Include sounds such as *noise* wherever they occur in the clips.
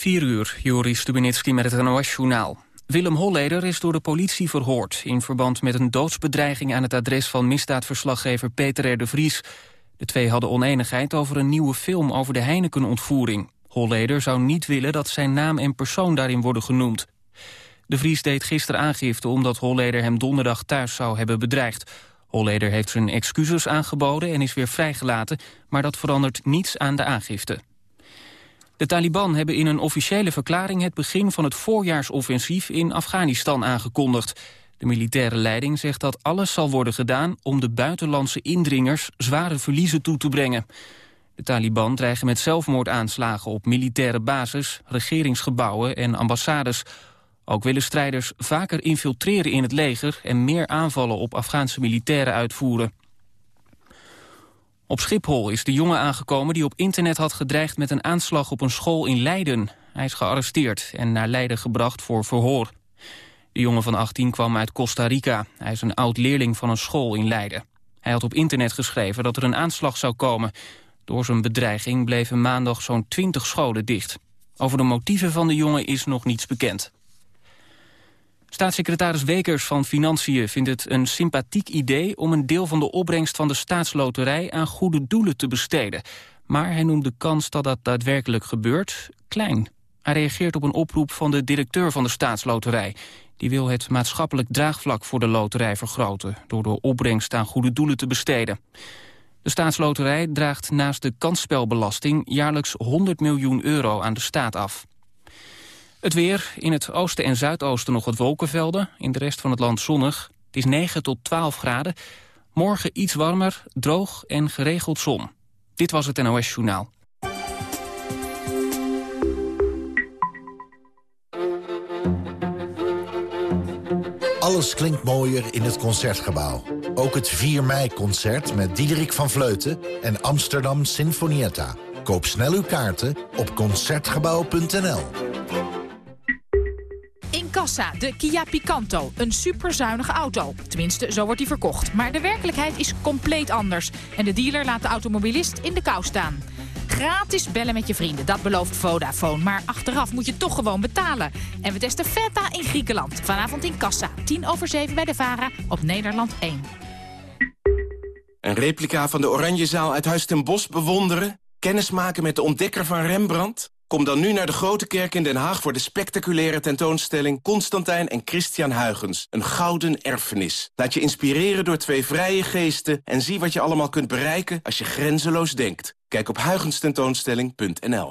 4 uur, Joris Stubenitski met het NOS-journaal. Willem Holleder is door de politie verhoord... in verband met een doodsbedreiging aan het adres van misdaadverslaggever Peter R. de Vries. De twee hadden oneenigheid over een nieuwe film over de Heineken-ontvoering. Holleder zou niet willen dat zijn naam en persoon daarin worden genoemd. De Vries deed gisteren aangifte omdat Holleder hem donderdag thuis zou hebben bedreigd. Holleder heeft zijn excuses aangeboden en is weer vrijgelaten... maar dat verandert niets aan de aangifte. De Taliban hebben in een officiële verklaring het begin van het voorjaarsoffensief in Afghanistan aangekondigd. De militaire leiding zegt dat alles zal worden gedaan om de buitenlandse indringers zware verliezen toe te brengen. De Taliban dreigen met zelfmoordaanslagen op militaire bases, regeringsgebouwen en ambassades. Ook willen strijders vaker infiltreren in het leger en meer aanvallen op Afghaanse militairen uitvoeren. Op Schiphol is de jongen aangekomen die op internet had gedreigd met een aanslag op een school in Leiden. Hij is gearresteerd en naar Leiden gebracht voor verhoor. De jongen van 18 kwam uit Costa Rica. Hij is een oud-leerling van een school in Leiden. Hij had op internet geschreven dat er een aanslag zou komen. Door zijn bedreiging bleven maandag zo'n 20 scholen dicht. Over de motieven van de jongen is nog niets bekend. Staatssecretaris Wekers van Financiën vindt het een sympathiek idee... om een deel van de opbrengst van de staatsloterij aan goede doelen te besteden. Maar hij noemt de kans dat dat daadwerkelijk gebeurt klein. Hij reageert op een oproep van de directeur van de staatsloterij. Die wil het maatschappelijk draagvlak voor de loterij vergroten... door de opbrengst aan goede doelen te besteden. De staatsloterij draagt naast de kansspelbelasting... jaarlijks 100 miljoen euro aan de staat af. Het weer, in het oosten en zuidoosten nog wat wolkenvelden. In de rest van het land zonnig. Het is 9 tot 12 graden. Morgen iets warmer, droog en geregeld zon. Dit was het NOS Journaal. Alles klinkt mooier in het Concertgebouw. Ook het 4 mei-concert met Diederik van Vleuten en Amsterdam Sinfonietta. Koop snel uw kaarten op Concertgebouw.nl. De Kia Picanto. Een superzuinige auto. Tenminste, zo wordt die verkocht. Maar de werkelijkheid is compleet anders. En de dealer laat de automobilist in de kou staan. Gratis bellen met je vrienden, dat belooft Vodafone. Maar achteraf moet je toch gewoon betalen. En we testen Feta in Griekenland. Vanavond in Kassa, 10 over 7 bij de VARA op Nederland 1. Een replica van de Oranjezaal uit Huis ten Bosch bewonderen? Kennismaken met de ontdekker van Rembrandt? Kom dan nu naar de Grote Kerk in Den Haag voor de spectaculaire tentoonstelling Constantijn en Christian Huygens. Een gouden erfenis. Laat je inspireren door twee vrije geesten en zie wat je allemaal kunt bereiken als je grenzeloos denkt. Kijk op huygenstentoonstelling.nl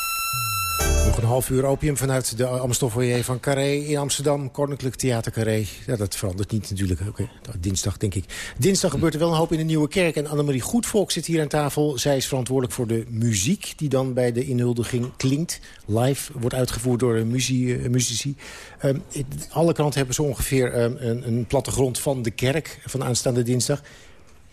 Nog een half uur opium vanuit de Amstelfoyer van Carré in Amsterdam. Koninklijk Theater Carré. Ja, dat verandert niet natuurlijk. Oké, Dinsdag, denk ik. Dinsdag gebeurt er wel een hoop in de Nieuwe Kerk. En Annemarie Goedvolk zit hier aan tafel. Zij is verantwoordelijk voor de muziek die dan bij de inhuldiging klinkt. Live wordt uitgevoerd door muzie, uh, muzici. Um, alle kranten hebben zo ongeveer um, een, een plattegrond van de kerk van aanstaande dinsdag.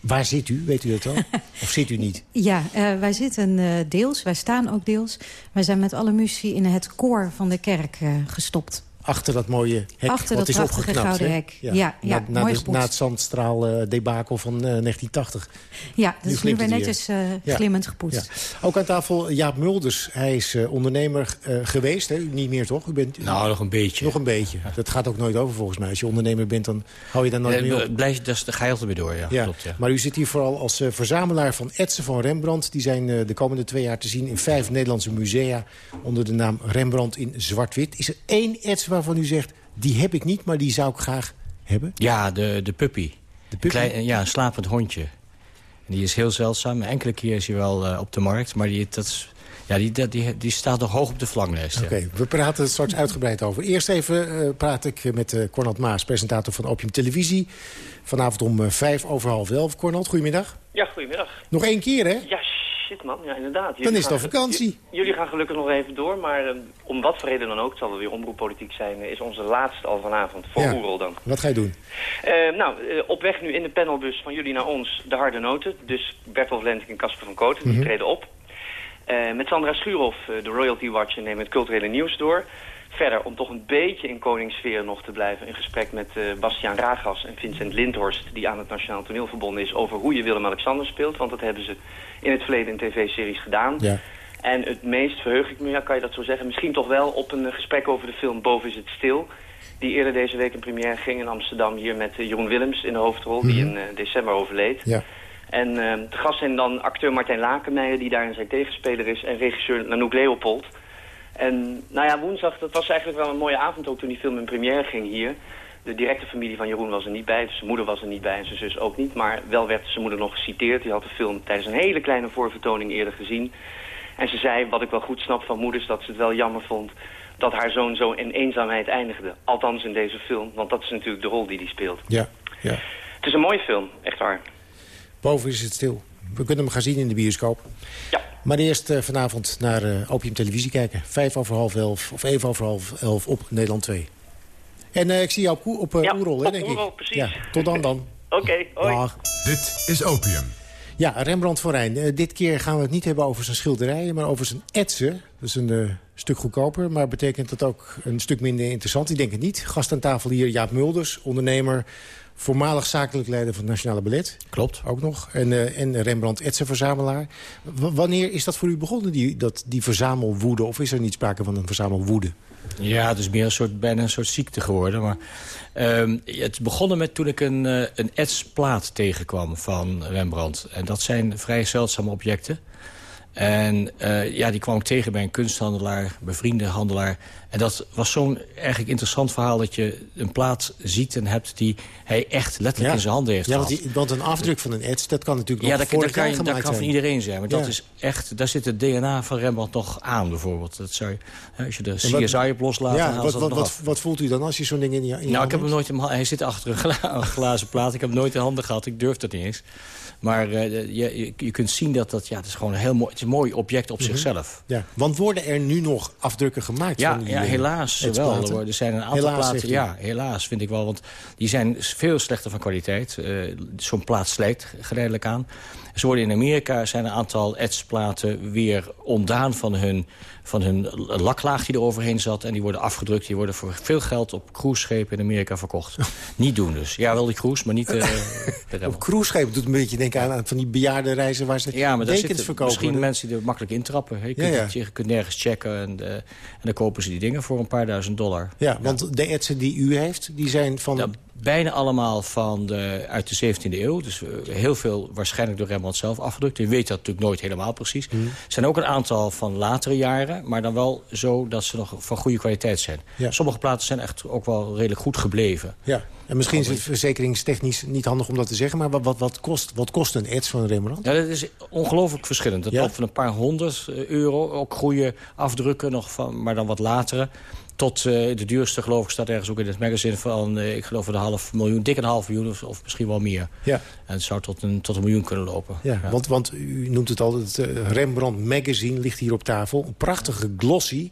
Waar zit u? Weet u dat al? *laughs* of zit u niet? Ja, uh, wij zitten uh, deels. Wij staan ook deels. Wij zijn met alle muziek in het koor van de kerk uh, gestopt. Achter dat mooie hek Achter wat dat is opgeknapt. gouden hè? hek. Ja, ja, na, na, mooi de- gepot. na het zandstraal eh, debakel van eh, 1980. Ja, dat is nu weer netjes eh, Ja. glimmend gepoetst. Ja. Ook aan tafel Jaap Mulders. Hij is eh, ondernemer eh, geweest. Hè? U niet meer, toch? U bent, Nou, nog een beetje. Nog een beetje. Dat gaat ook nooit over volgens mij. Als je ondernemer bent, dan hou je daar nooit Eh, meer op. blijf, daar ga je altijd weer door, ja. Ja, Klopt, ja. maar u zit hier vooral als eh, verzamelaar van etsen van Rembrandt. Die zijn eh, de komende twee jaar te zien in vijf Nederlandse musea... onder de naam Rembrandt in zwart-wit. Is er één ets waarvan u zegt, die heb ik niet, maar die zou ik graag hebben? Ja, de, de puppy. De puppy? Klein, ja, een slapend hondje. En die is heel zeldzaam. Enkele keer is hij wel eh, op de markt. Maar die, dat is, ja, die, dat- die, die staat nog hoog op de verlanglijst. ja. Oké, we praten er straks uitgebreid over. Eerst even eh, praat ik met eh Cornald Maas, presentator van Opium Televisie. Vanavond om eh, vijf over half elf. Cornald, goedemiddag. Ja, goedemiddag. Nog één keer, hè? Ja, shit man. Ja, inderdaad. Dan is het al vakantie. Jullie gaan gelukkig nog even door, maar eh, om wat voor reden dan ook, het zal wel weer omroeppolitiek zijn, eh, is onze laatste al vanavond, voor Ja. Oerol dan. Wat ga je doen? Eh, nou, eh, op weg nu in de panelbus van jullie naar ons, de harde noten. Dus Bertel Vlentink en Casper van Kooten, die Mhm. treden op. Met Sandra Schuurhoff, de Royalty Watcher, nemen het culturele nieuws door. Verder, om toch een beetje in koningssfeer nog te blijven... een gesprek met eh, Bastiaan Ragas en Vincent Lindhorst... die aan het Nationaal Toneel verbonden is... over hoe je Willem-Alexander speelt. Want dat hebben ze in het verleden in tv-series gedaan. Ja. En het meest verheug ik me, ja, kan je dat zo zeggen... misschien toch wel op een eh, gesprek over de film Boven is het stil... die eerder deze week in première ging in Amsterdam... hier met eh, Jeroen Willems in de hoofdrol... die in eh, december overleed. Ja. En de gast zijn dan acteur Martijn Lakenmeijer, die daarin zijn tegenspeler is, en regisseur Nanook Leopold. En nou ja, woensdag, dat was eigenlijk wel een mooie avond ook toen die film in première ging hier. De directe familie van Jeroen was er niet bij, dus zijn moeder was er niet bij en zijn zus ook niet. Maar wel werd zijn moeder nog geciteerd. Die had de film tijdens een hele kleine voorvertoning eerder gezien. En ze zei, wat ik wel goed snap van moeders, dat ze het wel jammer vond dat haar zoon zo in eenzaamheid eindigde. Althans in deze film, want dat is natuurlijk de rol die hij speelt. Ja, ja. Het is een mooie film, echt waar. Boven is het stil. We kunnen hem gaan zien in de bioscoop. Ja. Maar eerst eh, vanavond naar eh, Opium Televisie kijken. Vijf over half elf, of even over half elf op Nederland 2. En eh, ik zie jou op, op Oerol, hè, denk Oerol, ik. precies. Ja, tot dan dan. *laughs* Oké, hoi. Dag. Dit is Opium. Ja, Rembrandt van Rijn. Dit keer gaan we het niet hebben over zijn schilderijen, maar over zijn etsen. Dat is een stuk goedkoper, maar betekent dat ook een stuk minder interessant? Ik denk het niet. Gast aan tafel hier Jaap Mulders, ondernemer... voormalig zakelijk leider van het Nationale Ballet. Klopt. Ook nog. En, eh, en Rembrandt etsenverzamelaar. Wanneer is dat voor u begonnen, die, dat, die verzamelwoede? Of is er niet sprake van een verzamelwoede? Ja, het is meer een soort, bijna een soort ziekte geworden. Maar ehm, het is begonnen met toen ik een, eh, een etsplaat tegenkwam van Rembrandt. En dat zijn vrij zeldzame objecten. En eh, ja, die kwam ik tegen bij een kunsthandelaar, bevriende handelaar. En dat was zo'n eigenlijk interessant verhaal... dat je een plaat ziet en hebt die hij echt letterlijk in zijn handen heeft ja, want, die- want een afdruk van een ets, dat kan natuurlijk Ja, nog dat, kan, dat kan van zijn. iedereen zijn. Maar dat is echt, daar zit het DNA van Rembrandt nog aan, bijvoorbeeld. Dat zou je, als je de CSI op loslaat, Ja, wat, wat, wat, voelt u dan als je zo'n ding in je, in je Nou, ik heb hem nooit Hij zit achter een, gla- *laughs* een glazen plaat. Ik heb hem nooit in handen gehad. Ik durf dat niet eens. Maar eh, je, je, kunt zien dat dat... Ja, het is gewoon een heel mooi, het is een mooi object op Mhm. zichzelf. Ja, want worden er nu nog afdrukken gemaakt? Ja, van die, ja eh, helaas wel. Er zijn een aantal Helaas, platen... Ja, helaas vind ik wel. Want die zijn veel slechter van kwaliteit. Eh, Zo'n plaat slijt geleidelijk aan. Ze worden in Amerika zijn een aantal etsplaten weer ontdaan van hun, van hun laklaag die er overheen zat. En die worden afgedrukt. Die worden voor veel geld op cruiseschepen in Amerika verkocht. *laughs* niet doen dus. Ja, wel die cruise, maar niet... eh, *laughs* de. Op cruiseschepen doet een beetje denken aan, aan van die bejaarde reizen waar ze Ja, maar daar dekens zitten verkopen. misschien mensen die er makkelijk intrappen. Je kunt, Ja, ja. het- je kunt nergens checken en, eh, en dan kopen ze die dingen voor een paar duizend dollar. Ja, want de etsen die u heeft, die zijn van... Bijna allemaal van de, uit de 17e eeuw. Dus eh, heel veel waarschijnlijk door Rembrandt zelf afgedrukt. Je weet dat natuurlijk nooit helemaal precies. Mhm. Er zijn ook een aantal van latere jaren. Maar dan wel zo dat ze nog van goede kwaliteit zijn. Ja. Sommige platen zijn echt ook wel redelijk goed gebleven. Ja, en misschien is het verzekeringstechnisch niet handig om dat te zeggen... maar wat, wat, wat, kost, wat kost een ets van Rembrandt? Ja, dat is ongelooflijk verschillend. Dat Ja? loopt van een paar honderd eh, euro. Ook goede afdrukken, nog van, maar dan wat latere. Tot eh, de duurste, geloof ik, staat ergens ook in het magazine van... eh, ik geloof een half miljoen, dik een half miljoen of, of misschien wel meer. Ja. En het zou tot een, tot een miljoen kunnen lopen. Ja, Want, want u noemt het al, het eh, Rembrandt Magazine ligt hier op tafel. Een prachtige glossy.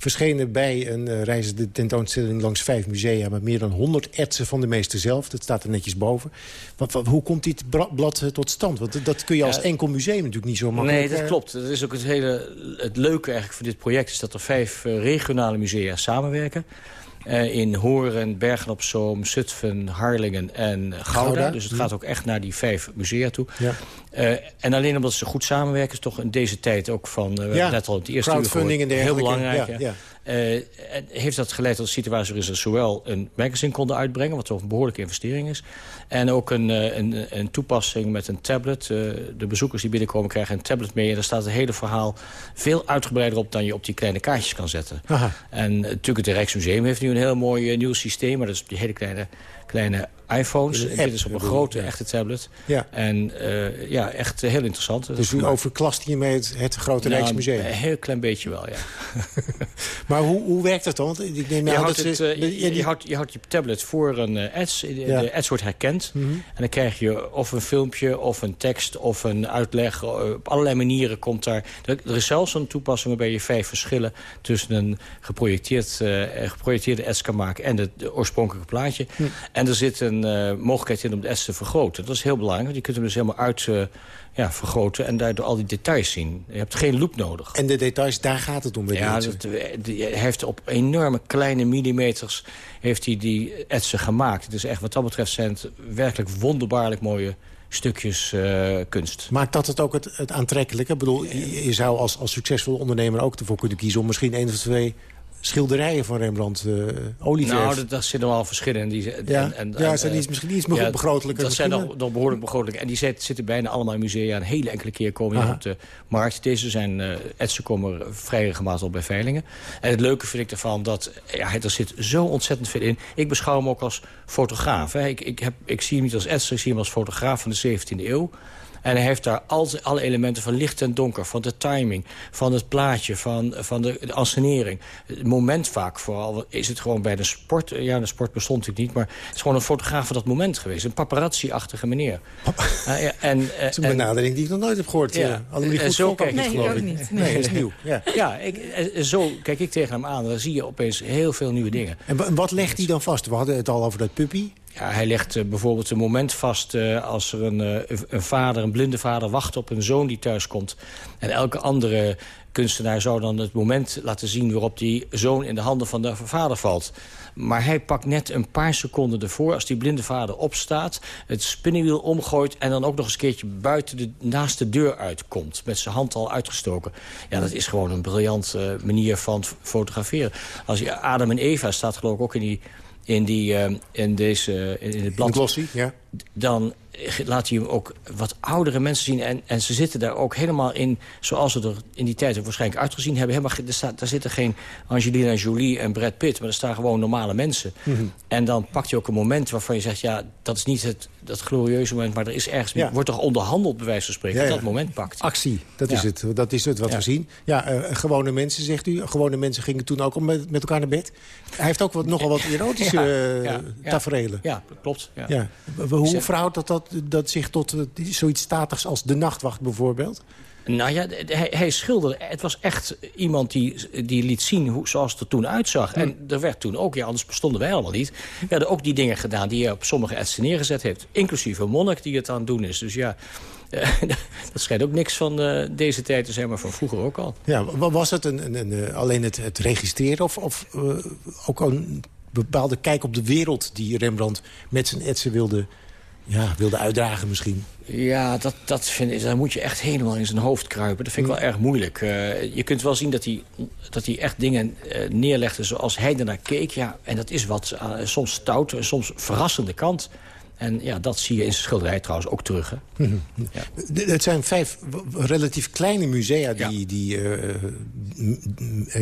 Verschenen bij een uh, reizende tentoonstelling langs vijf musea... met meer dan 100 etsen van de meester zelf. Dat staat er netjes boven. Wat, wat, hoe komt dit blad eh, tot stand? Want dat- kun je als enkel museum natuurlijk niet zo makkelijk... Nee, dat eh, klopt. Dat is ook het, hele, het leuke eigenlijk van dit project... is dat er vijf eh, regionale musea samenwerken. Uh, in Horen, Bergen op Zoom, Zutphen, Harlingen en Gouda. Gouda. Dus het gaat ook echt naar die vijf musea toe. Ja. Uh, en alleen omdat ze goed samenwerken... is toch in deze tijd ook van... Uh, ja. net al het eerste Crowdfunding uur Heel belangrijk, ja, ja. Uh, heeft dat geleid tot een situatie waarin ze zowel een magazine konden uitbrengen... wat toch een behoorlijke investering is... en ook een, een, een toepassing met een tablet. de bezoekers die binnenkomen krijgen een tablet mee... en daar staat het hele verhaal veel uitgebreider op... dan je op die kleine kaartjes kan zetten. Aha. En natuurlijk het Rijksmuseum heeft nu een heel mooi nieuw systeem... maar dat is op die hele kleine kleine iPhones. Dit is op een grote, echte tablet. Ja. En uh, ja, echt heel interessant. Dus u overklast hiermee het, het grote nou, Rijksmuseum? Een heel klein beetje wel, ja. *laughs* maar hoe, hoe werkt dat dan? Ik neem je, houdt het, uh, je, je, houdt, je houdt je tablet voor een uh, ads. De, ja. de ads wordt herkend. Mm -hmm. En dan krijg je of een filmpje, of een tekst, of een uitleg. Op allerlei manieren komt daar... Er is zelfs een toepassing waarbij je vijf verschillen... tussen een geprojecteerd, geprojecteerde ads kan maken... en het oorspronkelijke plaatje. En er zit een uh, mogelijkheid in om de S te vergroten. Dat is heel belangrijk, want je kunt hem dus helemaal uit uh, ja, vergroten... en daardoor al die details zien. Je hebt geen loop nodig. En de details, daar gaat het om bij Ja, dat, hij heeft op enorme kleine millimeters heeft hij die etsen gemaakt. Dus echt wat dat betreft zijn het werkelijk wonderbaarlijk mooie stukjes uh, kunst. Maakt dat het ook het, het aantrekkelijke? Ik bedoel, je, je zou als, als succesvol ondernemer ook ervoor kunnen kiezen... om misschien één of twee schilderijen van Rembrandt, uh, olieverf. Nou, dat, dat zitten wel verschillen. Die, ja, en, en, ja zijn iets, misschien iets ja, begrotelijker. Dat zijn nog, nog behoorlijk begrotelijk. En die zit, zitten bijna allemaal in musea. Een hele enkele keer komen die op de markt. Deze zijn, uh, etsen komen vrij regelmatig op bij veilingen. En het leuke vind ik ervan dat ja, er zit zo ontzettend veel in. Ik beschouw hem ook als fotograaf. Hè. Ik, ik, heb, ik zie hem niet als etser, ik zie hem als fotograaf van de 17e eeuw. En hij heeft daar al, alle elementen van licht en donker, van de timing... van het plaatje, van, van de, de ansenering. Het moment vaak vooral is het gewoon bij de sport... Ja, de sport bestond natuurlijk niet, maar het is gewoon een fotograaf van dat moment geweest. Een paparazzi-achtige meneer. Uh, ja, en, *laughs* uh, dat is een benadering die ik nog nooit heb gehoord. Ja, uh, goed zo kijk nee, geloof ik. Niet. Nee, dat is nieuw. Ja, *laughs* ja ik, zo kijk ik tegen hem aan. Dan zie je opeens heel veel nieuwe dingen. En wat legt hij dan vast? We hadden het al over dat puppy. Ja, hij legt uh, bijvoorbeeld een moment vast uh, als er een, uh, een vader, een blinde vader... wacht op een zoon die thuiskomt. En elke andere kunstenaar zou dan het moment laten zien... waarop die zoon in de handen van de vader valt. Maar hij pakt net een paar seconden ervoor... als die blinde vader opstaat, het spinnenwiel omgooit... en dan ook nog eens een keertje buiten de, naast de deur uitkomt. Met zijn hand al uitgestoken. Ja, dat is gewoon een briljante manier van fotograferen. Als je Adam en Eva staat geloof ik ook in die in, die, uh, in, deze, in het blad... glossy, ja. Dan laat hij hem ook wat oudere mensen zien. En, en ze zitten daar ook helemaal in, zoals ze er in die tijd waarschijnlijk uitgezien hebben. Helemaal, er staat, daar zitten geen Angelina Jolie en Brad Pitt, maar er staan gewoon normale mensen. Mhm. En dan pakt je ook een moment waarvan je zegt, ja, dat is niet het, dat glorieuze moment, maar er is ergens, wordt toch onderhandeld, bij wijze van spreken, dat moment pakt. Actie, dat is het. Dat is het wat we zien. Ja, uh, gewone mensen, zegt u. Gewone mensen gingen toen ook met, met elkaar naar bed. Hij heeft ook wat, nogal wat erotische uh, taferelen. Ja, klopt. Ja. Hoe verhoudt dat, dat, dat zich tot uh, zoiets statigs als de nachtwacht bijvoorbeeld? Nou ja, hij, hij, schilderde. Het was echt iemand die, die liet zien hoe, zoals het er toen uitzag. En er werd toen ook, ja, anders bestonden wij allemaal niet... werden ook die dingen gedaan die hij op sommige etsen neergezet heeft. Inclusief een monnik die het aan het doen is. Dus ja, *laughs* dat schijnt ook niks van uh, deze tijd te zijn, maar van vroeger ook al. Ja, was het een, een, een alleen het, het, registreren of, of uh, ook een bepaalde kijk op de wereld... die Rembrandt met zijn etsen wilde ja, wilde uitdragen misschien. Ja, dat, dat vind ik, daar moet je echt helemaal in zijn hoofd kruipen. Dat vind ik wel erg moeilijk. Uh, je kunt wel zien dat hij, dat hij echt dingen uh, neerlegde zoals hij ernaar keek. Ja, en dat is wat uh, soms stout, soms verrassende kant. En ja, dat zie je in zijn schilderij trouwens ook terug. Hè? Mhm. *laughs* ja. Het zijn vijf relatief kleine musea die, ja. die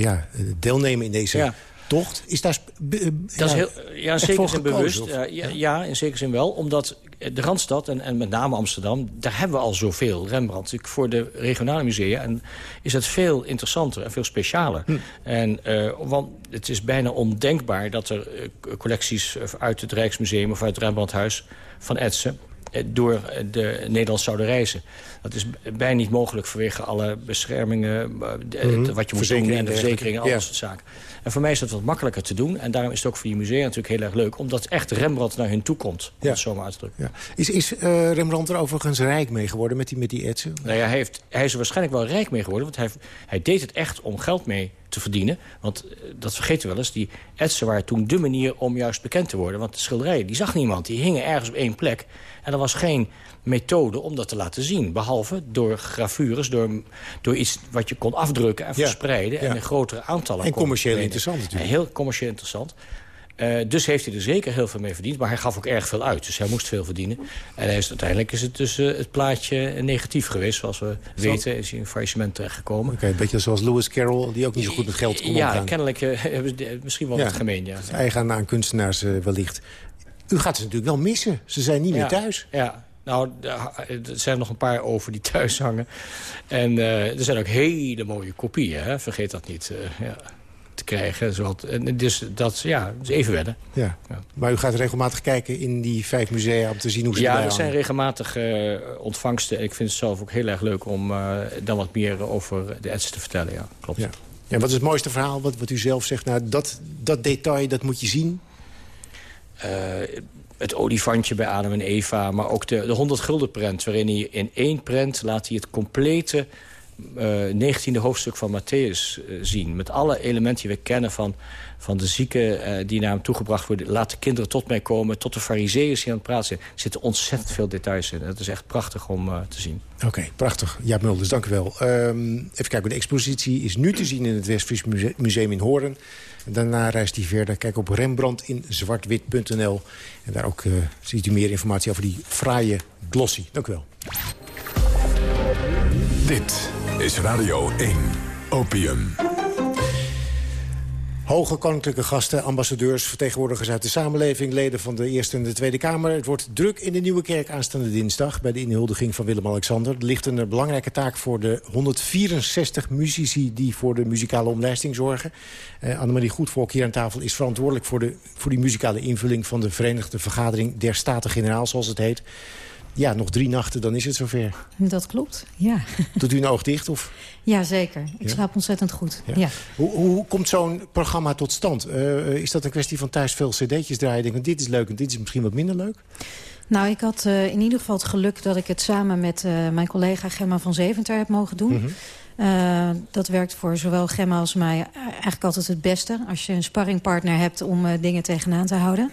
ja, deelnemen in deze... Ja tocht. Is daar dat ja, is heel, ja, in zekere zin bewust. Ja, ja, in zekere zin wel. Omdat de Randstad, en, en met name Amsterdam... daar hebben we al zoveel Rembrandt. Voor de regionale musea en is het veel interessanter en veel specialer. Hm. En, uh, want het is bijna ondenkbaar dat er collecties uit het Rijksmuseum... of uit het Rembrandthuis van Etsen eh, door de Nederland zouden reizen. Dat is bijna niet mogelijk vanwege alle beschermingen... Mm -hmm. wat je moet doen en de verzekeringen, al dat soort zaken. En voor mij is dat wat makkelijker te doen. En daarom is het ook voor die musea natuurlijk heel erg leuk. Omdat echt Rembrandt naar hun toe komt. Om ja. het zo maar uit te drukken. Ja. Is, is uh, Rembrandt er overigens rijk mee geworden met die, met die etsen? Nou ja, hij, heeft, hij is er waarschijnlijk wel rijk mee geworden. Want hij, hij deed het echt om geld mee te verdienen. Want eh, dat vergeten we wel eens. Die etsen waren toen de manier om juist bekend te worden. Want de schilderijen, die zag niemand. Die hingen ergens op één plek. En er was geen methode om dat te laten zien. Behalve door gravures, door, door iets wat je kon afdrukken en verspreiden... en in grotere aantallen En commercieel interessant natuurlijk. Heel commercieel interessant. Uh, dus heeft hij er zeker heel veel mee verdiend. Maar hij gaf ook erg veel uit. Dus hij moest veel verdienen. En hij is, uiteindelijk is het dus uh, het plaatje negatief geweest. Zoals we Zo. weten is hij in faillissement terechtgekomen. Oké, okay, een beetje zoals Lewis Carroll... die ook niet zo goed met geld kon Ja, omgaan. kennelijk *laughs* uh, misschien wel ja, wat gemeen. Ja. Eigen aan kunstenaars wellicht. U gaat ze natuurlijk wel missen. Ze zijn niet ja, meer thuis. Ja, nou, er zijn nog een paar over die thuis hangen. En er zijn ook hele mooie kopieën, hè? vergeet dat niet. Ja, te krijgen. Zoals, dus dat ja, is even wennen. Ja. ja. Maar u gaat regelmatig kijken in die vijf musea om te zien hoe ze Ja, er zijn regelmatig uh, ontvangsten. Ik vind het zelf ook heel erg leuk om dan wat meer over de ets te vertellen. Ja, klopt. Ja. Ja, wat is het mooiste verhaal wat, wat u zelf zegt? Nou, dat, dat detail, dat moet je zien. het olifantje bij Adam en Eva, maar ook de, de 100 gulden prent... waarin hij in één prent laat hij het complete uh, 19e hoofdstuk van Matthäus uh, zien. Met alle elementen die we kennen van, van de zieken uh, die naar hem toegebracht worden. Laat de kinderen tot mij komen, tot de fariseeën die aan het praten zijn. Er zitten ontzettend veel details in. Het is echt prachtig om uh, te zien. Oké, okay, prachtig. Ja, Mulders, dank u wel. Um, even kijken, de expositie is nu te zien in het Westfries Museum in Hoorn. En daarna reist hij verder. Kijk op Rembrandt in zwartwit.nl. En daar ook uh, ziet u meer informatie over die fraaie glossy. Dank u wel. Dit is Radio 1 Opium. Hoge koninklijke gasten, ambassadeurs, vertegenwoordigers uit de samenleving... leden van de Eerste en de Tweede Kamer. Het wordt druk in de Nieuwe Kerk aanstaande dinsdag... bij de inhuldiging van Willem-Alexander. Er ligt een belangrijke taak voor de 164 muzici... die voor de muzikale omlijsting zorgen. Uh, Annemarie Goedvolk hier aan tafel is verantwoordelijk... Voor, de, voor die muzikale invulling van de Verenigde Vergadering... der Staten-Generaal, zoals het heet ja, nog drie nachten, dan is het zover. Dat klopt, ja. *laughs* Doet u een oog dicht? Of? Ja, zeker. Ik ja? slaap ontzettend goed. Ja. ja. Hoe, hoe, komt zo'n programma tot stand? Uh, is dat een kwestie van thuis veel cd'tjes draaien? Denk, dit is leuk en dit is misschien wat minder leuk? Nou, ik had uh, in ieder geval het geluk dat ik het samen met uh, mijn collega Gemma van Zeventer heb mogen doen. Mm -hmm. Uh, dat werkt voor zowel Gemma als mij eigenlijk altijd het beste. Als je een sparringpartner hebt om uh, dingen tegenaan te houden.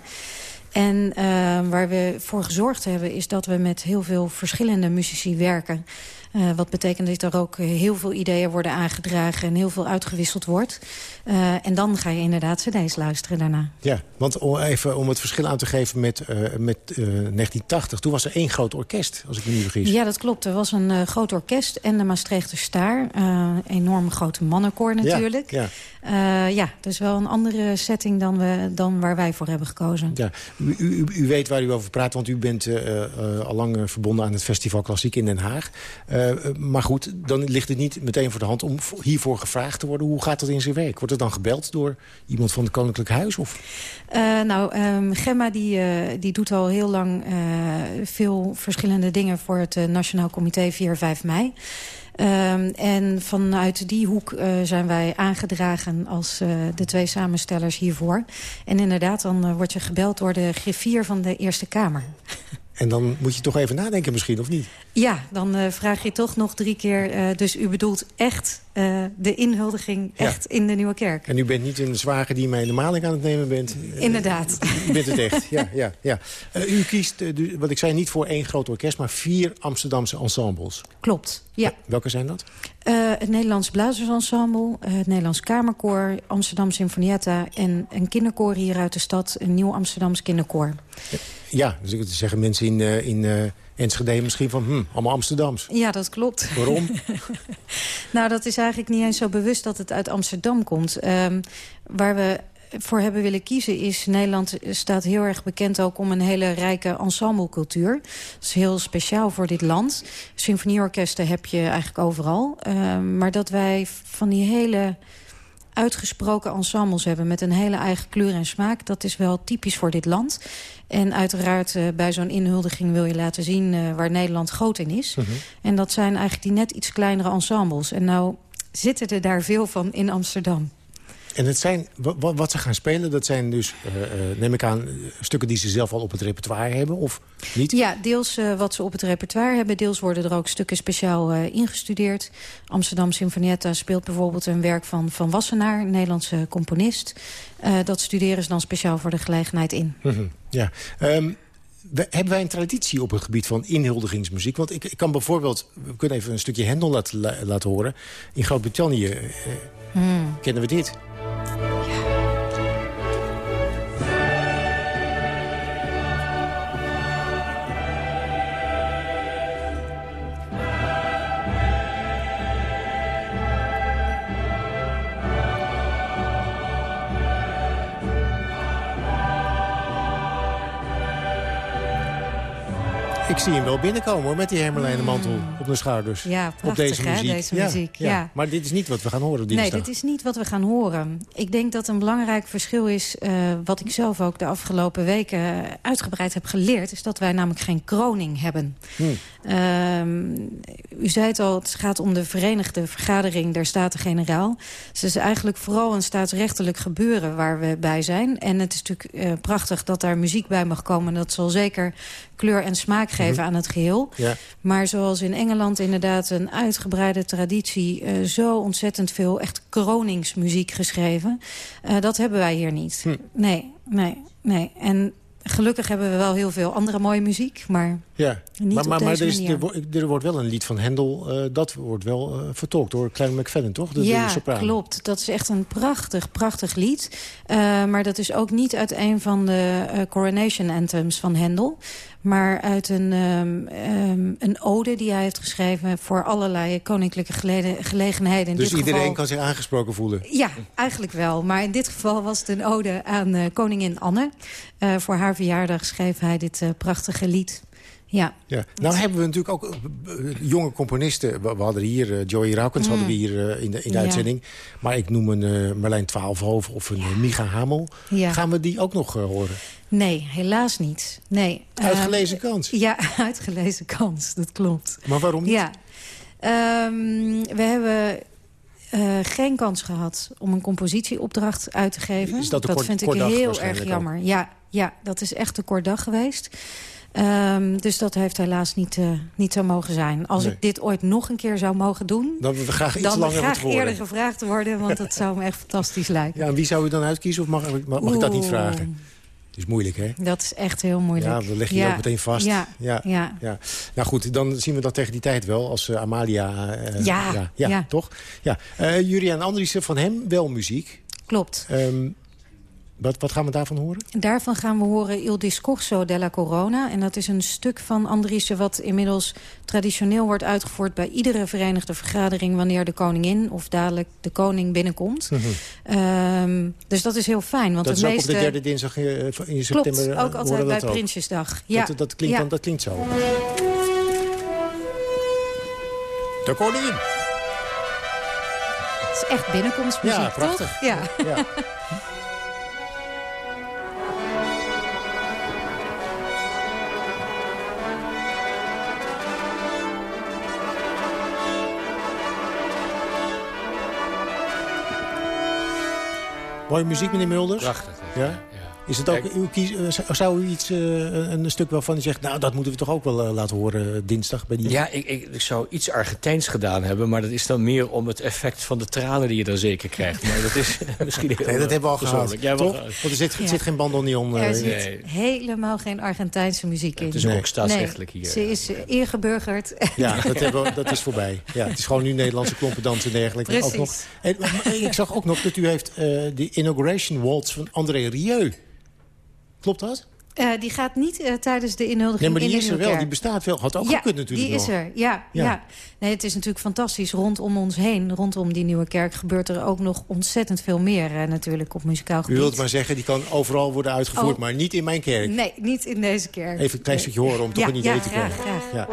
En uh, waar we voor gezorgd hebben is dat we met heel veel verschillende muzici werken. Uh, wat betekent dat er ook heel veel ideeën worden aangedragen... en heel veel uitgewisseld wordt. Uh, en dan ga je inderdaad cd's luisteren daarna. Ja, want om, even om het verschil aan te geven met, uh, met 1980... toen was er één groot orkest, als ik me niet vergis. Ja, dat klopt. Er was een groot orkest en de Maastrichter Staar. enorm grote mannenkoor natuurlijk. Ja, ja. Ja, dus wel een andere setting dan, we, dan waar wij voor hebben gekozen. Ja, u, u, u weet waar u over praat, want u bent al lang verbonden aan het Festival Klassiek in Den Haag. Uh, maar goed, dan ligt het niet meteen voor de hand om hiervoor gevraagd te worden. Hoe gaat dat in zijn werk? Wordt het dan gebeld door iemand van het Koninklijk Huis? Of? Uh, nou, um, Gemma die, uh, die doet al heel lang veel verschillende dingen... voor het Nationaal Comité 4-5 mei. Um, en vanuit die hoek uh, zijn wij aangedragen als uh, de twee samenstellers hiervoor. En inderdaad, dan uh, word je gebeld door de griffier van de Eerste Kamer. *laughs* En dan moet je toch even nadenken misschien, of niet? Ja, dan uh, vraag je toch nog drie keer. Uh, dus u bedoelt echt uh, de inhuldiging echt in de Nieuwe Kerk. En u bent niet een zwager die mij in de maling aan het nemen bent? Inderdaad. U bent het echt, ja. ja, ja. *laughs* u kiest, wat ik zei, niet voor één groot orkest... maar vier Amsterdamse ensembles. Klopt, ja. Welke zijn dat? het Nederlands Blazersensemble, het Nederlands Kamerkoor... Amsterdam Sinfonietta en een kinderkoor hier uit de stad... een nieuw Amsterdams kinderkoor. Ja. Ja, dus ik zeggen mensen in, uh, in uh, Enschede misschien van... Hm, allemaal Amsterdams. Ja, dat klopt. Waarom? *laughs* nou, dat is eigenlijk niet eens zo bewust dat het uit Amsterdam komt. Um, waar we voor hebben willen kiezen is... Nederland staat heel erg bekend ook om een hele rijke ensemblecultuur. Dat is heel speciaal voor dit land. Symfonieorkesten heb je eigenlijk overal. Uh, maar dat wij van die hele uitgesproken ensembles hebben... met een hele eigen kleur en smaak. Dat is wel typisch voor dit land. En uiteraard uh, bij zo'n inhuldiging wil je laten zien... Uh, waar Nederland groot in is. -huh. En dat zijn eigenlijk die net iets kleinere ensembles. En nou zitten er daar veel van in Amsterdam. En het zijn, wat, wat ze gaan spelen, dat zijn dus, uh, uh, neem ik aan... stukken die ze zelf al op het repertoire hebben, of niet? Ja, deels uh, wat ze op het repertoire hebben. Deels worden er ook stukken speciaal ingestudeerd. Amsterdam Sinfonietta speelt bijvoorbeeld een werk van Van Wassenaar... een Nederlandse componist. dat studeren ze dan speciaal voor de gelegenheid in. Mm -hmm. Ja, um, we, hebben wij een traditie op het gebied van inhuldigingsmuziek? Want ik, ik kan bijvoorbeeld... We kunnen even een stukje Hendel laten, laten horen. In Groot-Brittannië eh, hmm. kennen we dit. Ik zie hem wel binnenkomen hoor, met die hermelijnen mantel mm. op de schouders. Ja, prachtig op deze muziek. Hè, deze muziek. Ja, ja. Maar dit is niet wat we gaan horen dinsdag. Nee, dit is niet wat we gaan horen. Ik denk dat een belangrijk verschil is... Uh, wat ik zelf ook de afgelopen weken uitgebreid heb geleerd... is dat wij namelijk geen kroning hebben. Hmm. Uh, u zei het al, het gaat om de Verenigde Vergadering der Staten-Generaal. Dus het is eigenlijk vooral een staatsrechtelijk gebeuren waar we bij zijn. En het is natuurlijk uh, prachtig dat daar muziek bij mag komen. Dat zal zeker kleur en smaak geven mhm. aan het geheel. Ja. Maar zoals in Engeland inderdaad een uitgebreide traditie... Uh, zo ontzettend veel echt kroningsmuziek geschreven. Uh, dat hebben wij hier niet. Hm. Nee, nee, nee. En Gelukkig hebben we wel heel veel andere mooie muziek, maar ja. niet maar, maar, maar er, is, er, wordt wel een lied van Hendel, uh, dat wordt wel uh, vertolkt door Kleine McFadden, toch? De, ja, de klopt. Dat is echt een prachtig, prachtig lied. Uh, maar dat is ook niet uit een van de coronation anthems van Hendel maar uit een, um, um, een ode die hij heeft geschreven... voor allerlei koninklijke geleden, gelegenheden. In dus dit iedereen geval... kan zich aangesproken voelen? Ja, eigenlijk wel. Maar in dit geval was het een ode aan uh, koningin Anne. Uh, voor haar verjaardag schreef hij dit uh, prachtige lied. Ja. ja. Nou hebben we natuurlijk ook jonge componisten. We, hadden hier, uh, Joey Raukens mm. hadden we hier uh, in de, in de ja. uitzending. Maar ik noem een uh, Marlijn Twaalfhoven of een. Micha Hamel. Ja. Gaan we die ook nog horen? Nee, helaas niet. Nee. Uitgelezen kans? Ja, *laughs* uitgelezen kans, dat klopt. Maar waarom niet? Ja. Um, we hebben uh, geen kans gehad om een compositieopdracht uit te geven. Is dat, dat kort, vind ik heel erg jammer. Ja, ja, dat is echt een kort dag geweest. Um, dus dat heeft helaas niet, uh, niet zo mogen zijn. Als nee. ik dit ooit nog een keer zou mogen doen... Dan we graag iets dan langer graag eerder gevraagd worden, want dat zou me echt fantastisch *laughs* lijken. Ja, en wie zou u dan uitkiezen of mag, mag, mag ik dat niet vragen? Het is moeilijk, hè? Dat is echt heel moeilijk. Ja, dan leg je ja. ook meteen vast. Ja. Ja. ja. ja. Nou goed, dan zien we dat tegen die tijd wel. Als uh, Amalia... Uh, ja. ja. Ja, toch? Ja. Uh, Julian Andriessen, van hem wel muziek. Klopt. Um, wat, wat, gaan we daarvan horen? Daarvan gaan we horen Il Discorso della Corona. En dat is een stuk van Andriessen wat inmiddels traditioneel wordt uitgevoerd... bij iedere verenigde vergadering wanneer de koningin of dadelijk de koning binnenkomt. Mm -hmm. um, dus dat is heel fijn. Want dat de is meeste... ook op de derde dinsdag in september? Klopt, ook altijd bij Prinsjesdag. Ja. Dat, dat, klinkt, ja. dan, dat klinkt zo. De koningin. Het is echt binnenkomstmuziek, ja, prachtig. toch? Ja, ja. *laughs* Mooie muziek, meneer Mulders? Prachtig. Ja? Is het ook, u kies, zou u iets, uh, een stuk waarvan u zegt... nou, dat moeten we toch ook wel uh, laten horen dinsdag bij die... Ja, ik, ik, ik, zou iets Argentijns gedaan hebben... maar dat is dan meer om het effect van de tranen die je dan zeker krijgt. Maar dat is *laughs* misschien heel Nee, dat hebben we al gehad, ja, toch? Want er zit, ja. zit geen bandoneon... er zit nee. helemaal geen Argentijnse muziek in. Het is nee. ook staatsrechtelijk nee. hier. Ze is ingeburgerd. Ja, dat, hebben we, dat is voorbij. Ja, het is gewoon nu Nederlandse klompendans en dergelijke. Precies. Ook nog. En, ik zag ook nog dat u heeft uh, de Inauguration Waltz van André Rieu... Klopt dat? Uh, die gaat niet uh, tijdens de inhuldiging Nee, maar die in is er wel. Die bestaat wel. Had ook ja, gekund natuurlijk die is nog. er. Ja, ja. ja. Nee, het is natuurlijk fantastisch. Rondom ons heen, rondom die nieuwe kerk... gebeurt er ook nog ontzettend veel meer uh, natuurlijk op muzikaal gebied. U wilt maar zeggen, die kan overal worden uitgevoerd... Oh. maar niet in mijn kerk. Nee, niet in deze kerk. Even een klein stukje horen om toch ja, een idee ja, te graag, krijgen. Graag.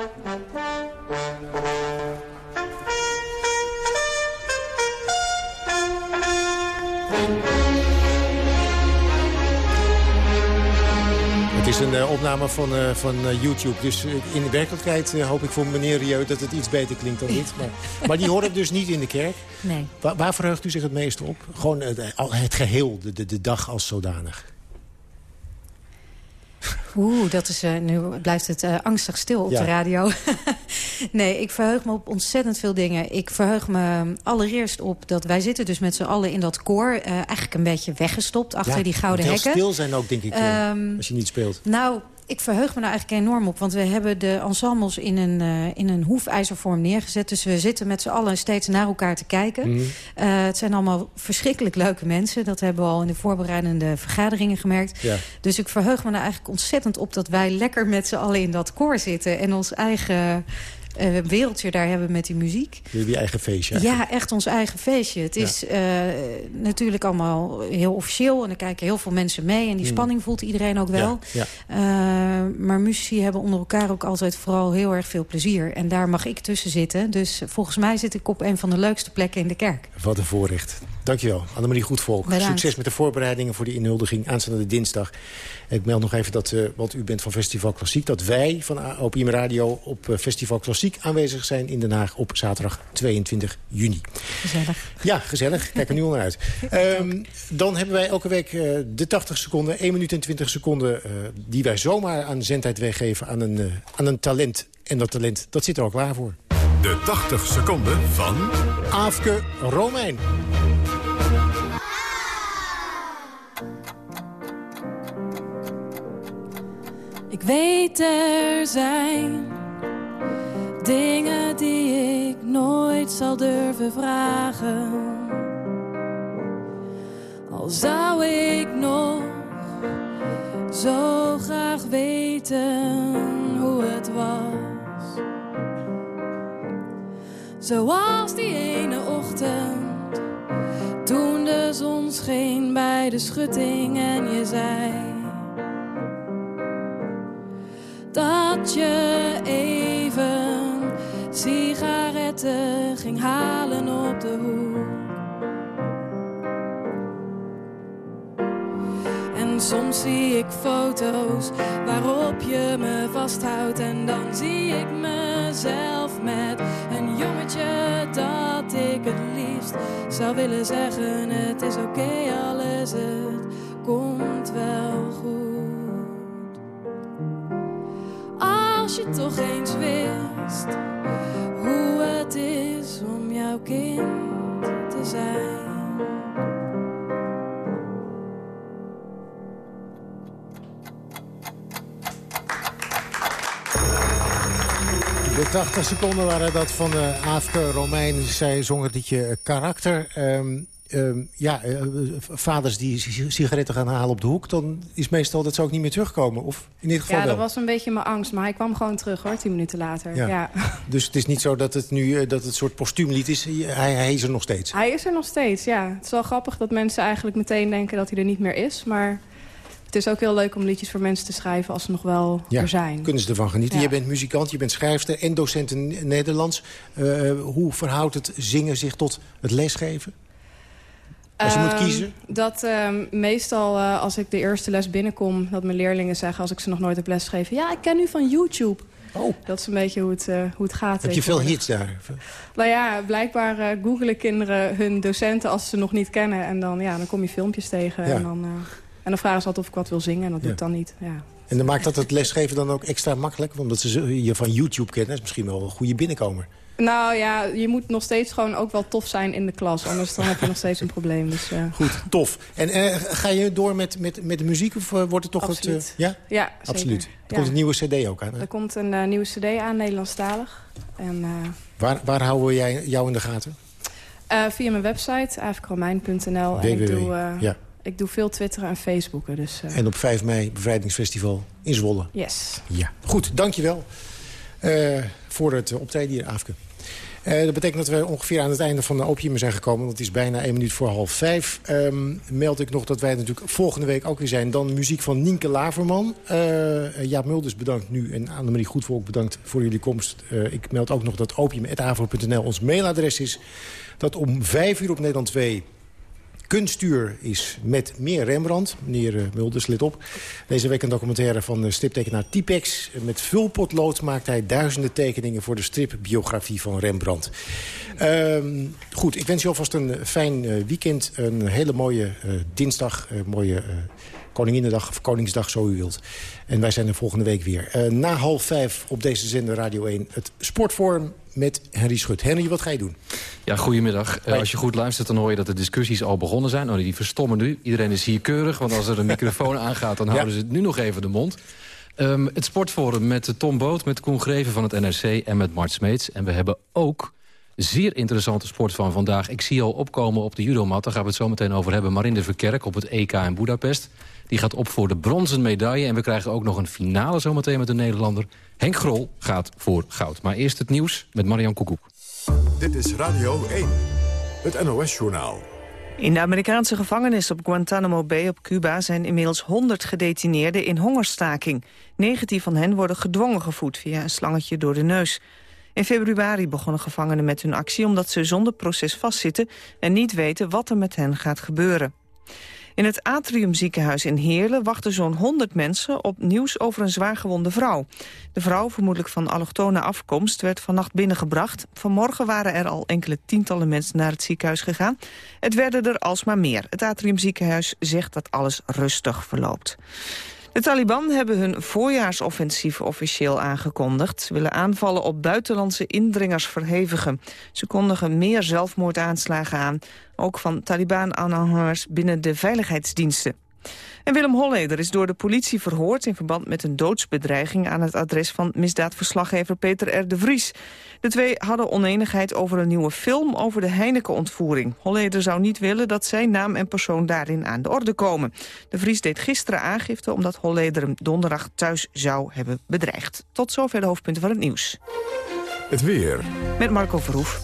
Ja. Het is een uh, opname van, uh, van uh, YouTube. Dus in de werkelijkheid hoop ik voor meneer Rieu dat het iets beter klinkt dan dit. Maar, *laughs* maar die horen dus niet in de kerk. Nee. Waar, waar verheugt u zich het meest op? Gewoon het, het geheel, de, de, de dag als zodanig. Oeh, dat is, uh, nu blijft het uh, angstig stil op ja. de radio. *laughs* nee, ik verheug me op ontzettend veel dingen. Ik verheug me allereerst op dat wij zitten dus met z'n allen in dat koor... Uh, eigenlijk een beetje weggestopt achter ja, die gouden heel hekken. stil zijn ook, denk ik, um, als je niet speelt. Nou, ik verheug me daar eigenlijk enorm op. Want we hebben de ensembles in een, uh, in een hoefijzervorm neergezet. Dus we zitten met z'n allen steeds naar elkaar te kijken. Mm -hmm. uh, het zijn allemaal verschrikkelijk leuke mensen. Dat hebben we al in de voorbereidende vergaderingen gemerkt. Ja. Dus ik verheug me er eigenlijk ontzettend op... dat wij lekker met z'n allen in dat koor zitten. En ons eigen... Uh, wereldje daar hebben met die muziek. Jullie eigen feestje eigenlijk. Ja, echt ons eigen feestje. Het ja. is uh, natuurlijk allemaal heel officieel. En er kijken heel veel mensen mee. En die mm. spanning voelt iedereen ook wel. Ja, ja. Uh, maar muzici hebben onder elkaar ook altijd vooral heel erg veel plezier. En daar mag ik tussen zitten. Dus volgens mij zit ik op een van de leukste plekken in de kerk. Wat een voorrecht. Dankjewel, Annemarie Goedvolk. Bedankt. Succes met de voorbereidingen voor die inhuldiging aanstaande dinsdag. Ik meld nog even dat, uh, want u bent van Festival Klassiek... dat wij van OPM Radio op uh, Festival Klassiek aanwezig zijn in Den Haag... op zaterdag 22 juni. Gezellig. Ja, gezellig. Kijk er nu al naar uit. *laughs* um, dan hebben wij elke week uh, de 80 seconden, 1 minuut en 20 seconden... die wij zomaar aan zendtijd weggeven aan een, aan een talent. En dat talent, dat zit er al klaar voor. De 80 seconden van... Aafke Romein. Ik weet er zijn dingen die ik nooit zal durven vragen. Al zou ik nog zo graag weten hoe het was. Zoals die ene ochtend, toen de zon scheen bij de schutting en je zei dat je even. Sigaretten ging halen op de hoek. En soms zie ik foto's waarop je me vasthoudt. En dan zie ik mezelf met een jongetje dat ik het liefst zou willen zeggen het is oké alles het komt wel Als je toch eens wist hoe het is om jouw kind te zijn. De 80 seconden waren dat van uh, Aafke Romein. Zij zong het liedje Karakter. Um, um, ja, uh, vaders die sigaretten gaan halen op de hoek... dan is meestal dat ze ook niet meer terugkomen. Of in ieder geval Ja, wel. dat was een beetje mijn angst. Maar hij kwam gewoon terug, hoor, tien minuten later. Ja. Ja. *laughs* Dus het is niet zo dat het nu uh, dat het een soort postuumlied is. Hij, hij is er nog steeds. Hij is er nog steeds, ja. Het is wel grappig dat mensen eigenlijk meteen denken dat hij er niet meer is. Maar het is ook heel leuk om liedjes voor mensen te schrijven als ze nog wel ja, er zijn. kunnen ze ervan genieten. Ja. Je bent muzikant, je bent schrijfster en docent in Nederlands. Uh, hoe verhoudt het zingen zich tot het lesgeven? Als je moet kiezen? Dat um, meestal uh, als ik de eerste les binnenkom... dat mijn leerlingen zeggen als ik ze nog nooit heb lesgegeven... ja, ik ken u van YouTube. Oh. Dat is een beetje hoe het, uh, hoe het gaat. Heb je veel hits daar? Nou ja, blijkbaar uh, googelen kinderen hun docenten als ze nog niet kennen. En dan, ja, dan kom je filmpjes tegen. Ja. En, dan, en dan vragen ze altijd of ik wat wil zingen. En dat ja. doe ik dan niet. Ja. En dan maakt dat het lesgeven dan ook extra makkelijk? Omdat ze je van YouTube kennen. Dat is misschien wel een goede binnenkomer. Nou ja, je moet nog steeds gewoon ook wel tof zijn in de klas. Anders dan heb je nog steeds een probleem. Dus. Goed, tof. En uh, ga je door met, met, met de muziek of uh, wordt het toch Absoluut. het... ja? Ja, Absoluut. Er ja. komt een nieuwe cd ook aan. Hè? Er komt een nieuwe cd aan, Nederlandstalig. En, waar, waar houden jij jou in de gaten? via mijn website, avicromein.nl. En ik doe, ja. ik doe veel twitteren en facebooken. Dus, En op 5 mei, Bevrijdingsfestival in Zwolle. Yes. Ja, goed. Dankjewel voor het optreden hier, Afke. Uh, dat betekent dat we ongeveer aan het einde van de opium zijn gekomen. Want het is bijna één minuut voor half vijf. Um, meld ik nog dat wij natuurlijk volgende week ook weer zijn. Dan muziek van Nienke Laverman. Uh, Jaap Mulders bedankt nu en Annemarie Goedvolk bedankt voor jullie komst. Ik meld ook nog dat opium.avro.nl ons mailadres is. Dat om vijf uur op Nederland 2 kunstuur is met meer Rembrandt. Meneer uh, Mulders, let op. Deze week een documentaire van uh, striptekenaar Tipex. Met vulpotlood maakt hij duizenden tekeningen... voor de stripbiografie van Rembrandt. Ehm, goed, ik wens je alvast een fijn weekend. Een hele mooie dinsdag, mooie Koninginnedag of Koningsdag, zo u wilt. En wij zijn er volgende week weer. Uh, na half vijf op deze zender Radio 1 het Sportforum met Henry Schut. Henry, wat ga je doen? Ja, goedemiddag. Uh, als je goed luistert, dan hoor je dat de discussies al begonnen zijn. Oh, die verstommen nu. Iedereen is hier keurig, want als er een *laughs* microfoon aangaat... dan houden ze nu nog even de mond. Um, het Sportforum met Tom Boot, met Koen Greven van het NRC en met Mart Smeets. En we hebben ook zeer interessante sport van vandaag. Ik zie al opkomen op de judomat, daar gaan we het zo meteen over hebben. Marinde Verkerk op het EK in Budapest. Die gaat op voor de bronzen medaille. En we krijgen ook nog een finale zometeen met de Nederlander. Henk Grol gaat voor goud. Maar eerst het nieuws met Marian Koekoek. Dit is Radio 1, het NOS-journaal. In de Amerikaanse gevangenis op Guantanamo Bay op Cuba... zijn inmiddels 100 gedetineerden in hongerstaking. 19 van hen worden gedwongen gevoed via een slangetje door de neus. In februari begonnen gevangenen met hun actie... omdat ze zonder proces vastzitten en niet weten wat er met hen gaat gebeuren. In het Atrium ziekenhuis in Heerlen wachten zo'n 100 mensen op nieuws over een zwaargewonde vrouw. De vrouw, vermoedelijk van allochtone afkomst, werd vannacht binnengebracht. Vanmorgen waren er al enkele tientallen mensen naar het ziekenhuis gegaan. Het werden er alsmaar meer. Het Atrium ziekenhuis zegt dat alles rustig verloopt. De Taliban hebben hun voorjaarsoffensief officieel aangekondigd. Ze willen aanvallen op buitenlandse indringers verhevigen. Ze kondigen meer zelfmoordaanslagen aan. Ook van Taliban-aanhangers binnen de veiligheidsdiensten. En Willem Holleder is door de politie verhoord... in verband met een doodsbedreiging aan het adres van misdaadverslaggever Peter R. de Vries. De twee hadden oneenigheid over een nieuwe film over de Heineken-ontvoering. Holleder zou niet willen dat zijn naam en persoon daarin aan de orde komen. De Vries deed gisteren aangifte omdat Holleder hem donderdag thuis zou hebben bedreigd. Tot zover de hoofdpunten van het nieuws. Het weer. Met Marco Verhoef.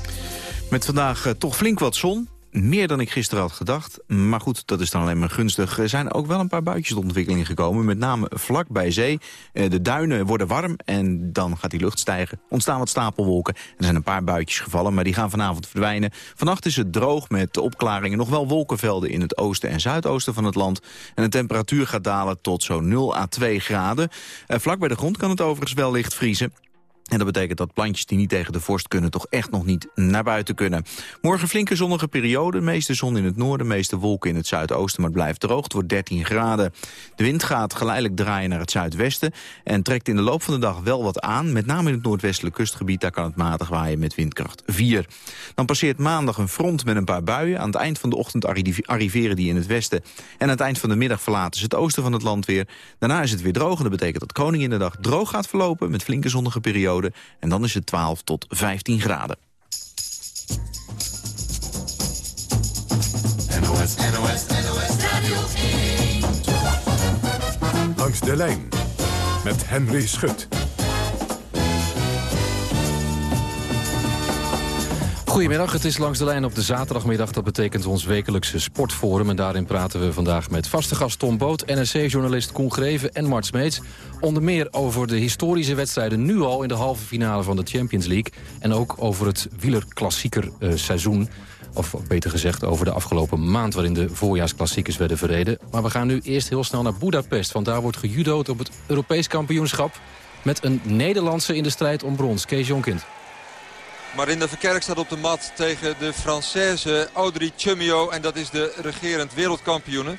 Met vandaag uh, toch flink wat zon meer dan ik gisteren had gedacht. Maar goed, dat is dan alleen maar gunstig. Er zijn ook wel een paar buitjes de ontwikkeling gekomen. Met name vlak bij zee. Eh, de duinen worden warm en dan gaat die lucht stijgen. Ontstaan wat stapelwolken. Er zijn een paar buitjes gevallen, maar die gaan vanavond verdwijnen. Vannacht is het droog met opklaringen. Nog wel wolkenvelden in het oosten en zuidoosten van het land. En de temperatuur gaat dalen tot zo'n 0 à 2 graden. Eh, vlak bij de grond kan het overigens wel licht vriezen. En dat betekent dat plantjes die niet tegen de vorst kunnen... toch echt nog niet naar buiten kunnen. Morgen flinke zonnige periode. meeste zon in het noorden, meeste wolken in het zuidoosten... maar het blijft droog. Het wordt 13 graden. De wind gaat geleidelijk draaien naar het zuidwesten... en trekt in de loop van de dag wel wat aan. Met name in het noordwestelijk kustgebied. Daar kan het matig waaien met windkracht 4. Dan passeert maandag een front met een paar buien. Aan het eind van de ochtend arriveren die in het westen. En aan het eind van de middag verlaten ze het oosten van het land weer. Daarna is het weer droog en dat betekent dat koning in de dag droog gaat verlopen... met flinke zonnige periode en dan is het 12 tot 15 graden. NOS, NOS, NOS Radio Langs de lijn met Henry Schut. Goedemiddag, het is langs de lijn op de zaterdagmiddag. Dat betekent ons wekelijkse sportforum. En daarin praten we vandaag met vaste gast Tom Boot... NRC-journalist Koen Greven en Mart Smeets. Onder meer over de historische wedstrijden nu al... in de halve finale van de Champions League. En ook over het wielerklassieker uh, seizoen. Of beter gezegd over de afgelopen maand... waarin de voorjaarsklassiekers werden verreden. Maar we gaan nu eerst heel snel naar Budapest. Want daar wordt gejudood op het Europees kampioenschap... met een Nederlandse in de strijd om brons. Kees Jonkind. Marinde Verkerk staat op de mat tegen de Française Audrey Chumio. En dat is de regerend wereldkampioene.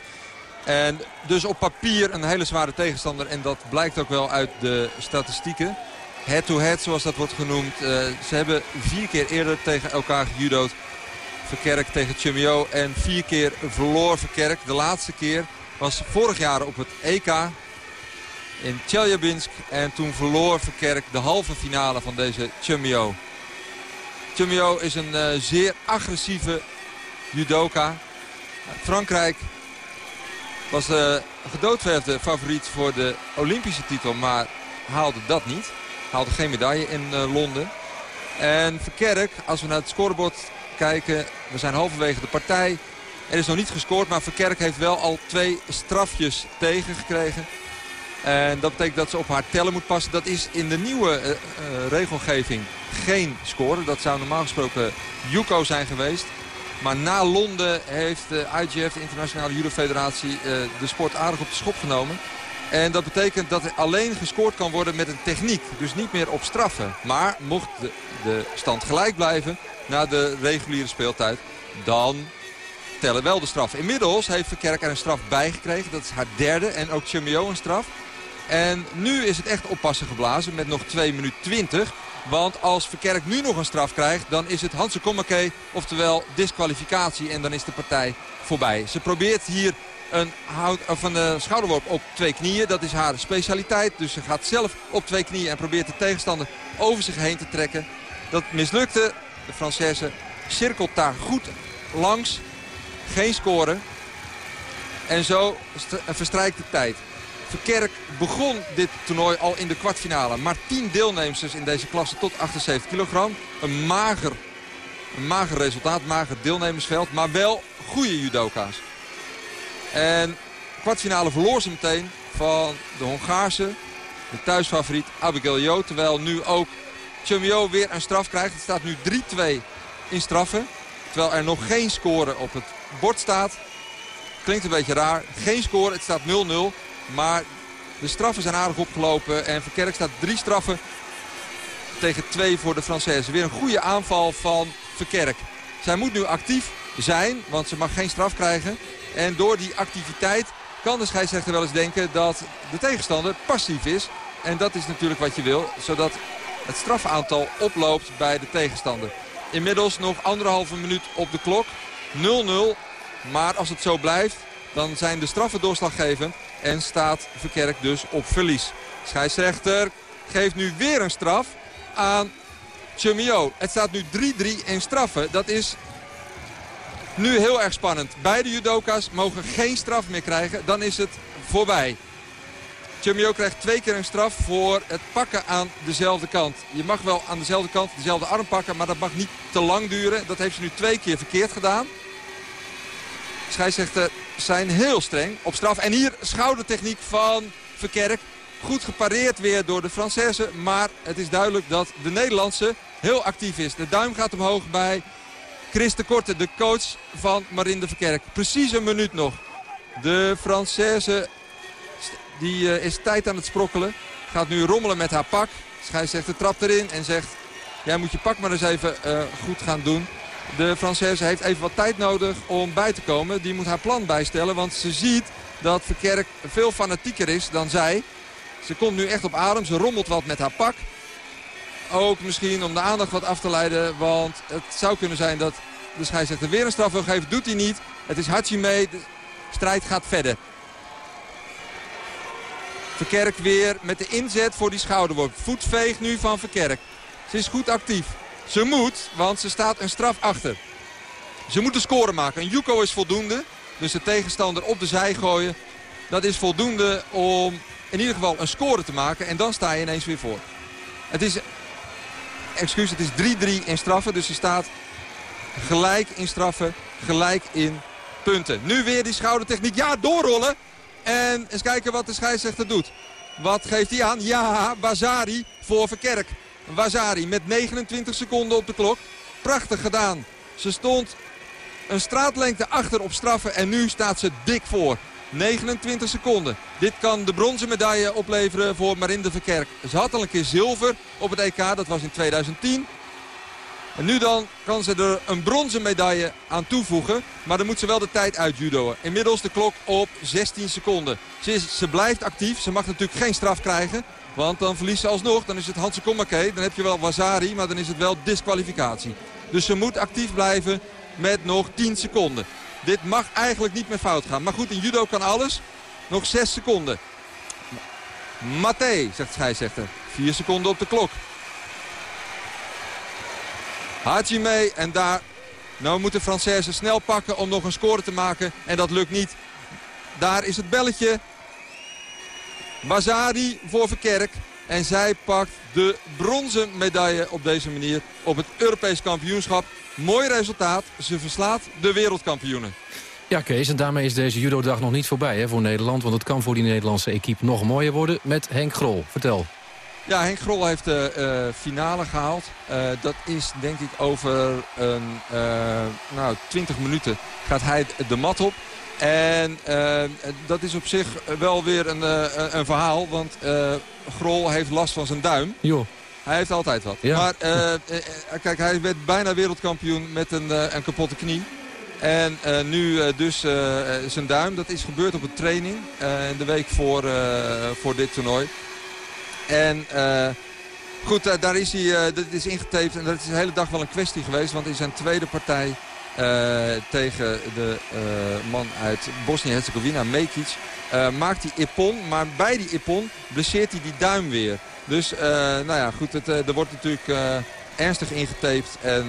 En dus op papier een hele zware tegenstander. En dat blijkt ook wel uit de statistieken. Head-to-head zoals dat wordt genoemd. Uh, ze hebben vier keer eerder tegen elkaar gejudood. Verkerk tegen Chumio. En vier keer verloor Verkerk. De laatste keer was vorig jaar op het EK in Chelyabinsk. En toen verloor Verkerk de halve finale van deze Chumio. Chumio is een uh, zeer agressieve judoka. Frankrijk was de gedoodverfde favoriet voor de Olympische titel, maar haalde dat niet. Haalde geen medaille in uh, Londen. En Verkerk, als we naar het scorebord kijken, we zijn halverwege de partij. Er is nog niet gescoord, maar Verkerk heeft wel al twee strafjes tegengekregen. En dat betekent dat ze op haar tellen moet passen. Dat is in de nieuwe uh, uh, regelgeving geen score. Dat zou normaal gesproken Yuko zijn geweest. Maar na Londen heeft de IGF, de Internationale Judo Federatie, eh, de sport aardig op de schop genomen. En dat betekent dat er alleen gescoord kan worden met een techniek. Dus niet meer op straffen. Maar mocht de, de stand gelijk blijven na de reguliere speeltijd... dan tellen wel de straf. Inmiddels heeft Verkerk er een straf bij gekregen. Dat is haar derde. En ook Chemio een straf. En nu is het echt oppassen geblazen met nog 2 minuten 20. Want als Verkerk nu nog een straf krijgt, dan is het Hanse Kommake, oftewel disqualificatie. En dan is de partij voorbij. Ze probeert hier een, hout, of een uh, schouderworp op twee knieën. Dat is haar specialiteit. Dus ze gaat zelf op twee knieën en probeert de tegenstander over zich heen te trekken. Dat mislukte. De Française cirkelt daar goed langs. Geen scoren. En zo verstrijkt de tijd. Verkerk begon dit toernooi al in de kwartfinale. Maar 10 deelnemers in deze klasse tot 78 kilogram. Een mager, een mager resultaat, mager deelnemersveld. Maar wel goede judoka's. En kwartfinale verloor ze meteen van de Hongaarse, de thuisfavoriet Abigail Jo. Terwijl nu ook Chumio weer een straf krijgt. Het staat nu 3-2 in straffen. Terwijl er nog geen score op het bord staat. Klinkt een beetje raar. Geen score, het staat 0-0. Maar de straffen zijn aardig opgelopen. En Verkerk staat drie straffen tegen twee voor de Française. Weer een goede aanval van Verkerk. Zij moet nu actief zijn, want ze mag geen straf krijgen. En door die activiteit kan de scheidsrechter wel eens denken dat de tegenstander passief is. En dat is natuurlijk wat je wil, zodat het strafaantal oploopt bij de tegenstander. Inmiddels nog anderhalve minuut op de klok. 0-0. Maar als het zo blijft, dan zijn de straffen doorslaggevend. En staat Verkerk dus op verlies. Scheidsrechter geeft nu weer een straf aan Chumio. Het staat nu 3-3 in straffen. Dat is nu heel erg spannend. Beide judoka's mogen geen straf meer krijgen. Dan is het voorbij. Chumio krijgt twee keer een straf voor het pakken aan dezelfde kant. Je mag wel aan dezelfde kant dezelfde arm pakken, maar dat mag niet te lang duren. Dat heeft ze nu twee keer verkeerd gedaan. Scheidsrechter zijn heel streng op straf. En hier schoudertechniek van Verkerk. Goed gepareerd weer door de Française. Maar het is duidelijk dat de Nederlandse heel actief is. De duim gaat omhoog bij Chris de Korte, de coach van Marinde Verkerk. Precies een minuut nog. De Française die, uh, is tijd aan het sprokkelen. Gaat nu rommelen met haar pak. Scheidsrechter trapt erin en zegt... Jij moet je pak maar eens even uh, goed gaan doen. De Française heeft even wat tijd nodig om bij te komen. Die moet haar plan bijstellen, want ze ziet dat Verkerk veel fanatieker is dan zij. Ze komt nu echt op adem, ze rommelt wat met haar pak. Ook misschien om de aandacht wat af te leiden, want het zou kunnen zijn dat de scheidsrechter weer een straf wil geven. Doet hij niet. Het is Hachime, de strijd gaat verder. Verkerk weer met de inzet voor die schouderworp. Voetveeg nu van Verkerk. Ze is goed actief. Ze moet, want ze staat een straf achter. Ze moeten scoren maken. Een Yuko is voldoende. Dus de tegenstander op de zij gooien. Dat is voldoende om in ieder geval een score te maken. En dan sta je ineens weer voor. Het is, excuus, het is 3-3 in straffen. Dus ze staat gelijk in straffen, gelijk in punten. Nu weer die schoudertechniek. Ja, doorrollen. En eens kijken wat de scheidsrechter doet. Wat geeft hij aan? Ja, Bazari voor Verkerk. Wazari met 29 seconden op de klok. Prachtig gedaan. Ze stond een straatlengte achter op straffen en nu staat ze dik voor. 29 seconden. Dit kan de bronzen medaille opleveren voor Marinde Verkerk. Ze had al een keer zilver op het EK, dat was in 2010. En nu dan kan ze er een bronzen medaille aan toevoegen. Maar dan moet ze wel de tijd uitjudoen. Inmiddels de klok op 16 seconden. Ze, is, ze blijft actief. Ze mag natuurlijk geen straf krijgen. Want dan verliest ze alsnog. Dan is het Hanse Kommake. Dan heb je wel Wazari. Maar dan is het wel disqualificatie. Dus ze moet actief blijven met nog 10 seconden. Dit mag eigenlijk niet meer fout gaan. Maar goed, in judo kan alles. Nog 6 seconden. Mathé, zegt scheidsrechter. 4 seconden op de klok. Hajime en daar... Nou moet de Française snel pakken om nog een score te maken. En dat lukt niet. Daar is het belletje. Bazari voor Verkerk. En zij pakt de bronzen medaille op deze manier op het Europees kampioenschap. Mooi resultaat. Ze verslaat de wereldkampioenen. Ja, Kees, en daarmee is deze judo-dag nog niet voorbij hè, voor Nederland. Want het kan voor die Nederlandse equipe nog mooier worden met Henk Grol. Vertel. Ja, Henk Grol heeft de finale gehaald. dat is denk ik over een, nou, 20 minuten gaat hij de mat op. En dat is op zich wel weer een, een verhaal. Want Grol heeft last van zijn duim. Jo. Hij heeft altijd wat. Maar kijk, hij werd bijna wereldkampioen met een, een kapotte knie. En nu dus zijn duim. Dat is gebeurd op een training. de week voor, voor dit toernooi. En goed, daar is hij dat is ingetaped. En dat is de hele dag wel een kwestie geweest. Want in zijn tweede partij tegen de man uit Bosnië-Herzegovina, Mekic... maakt hij ippon. Maar bij die ippon blesseert hij die duim weer. Dus nou ja, goed, het, er wordt natuurlijk ernstig ingetaped. En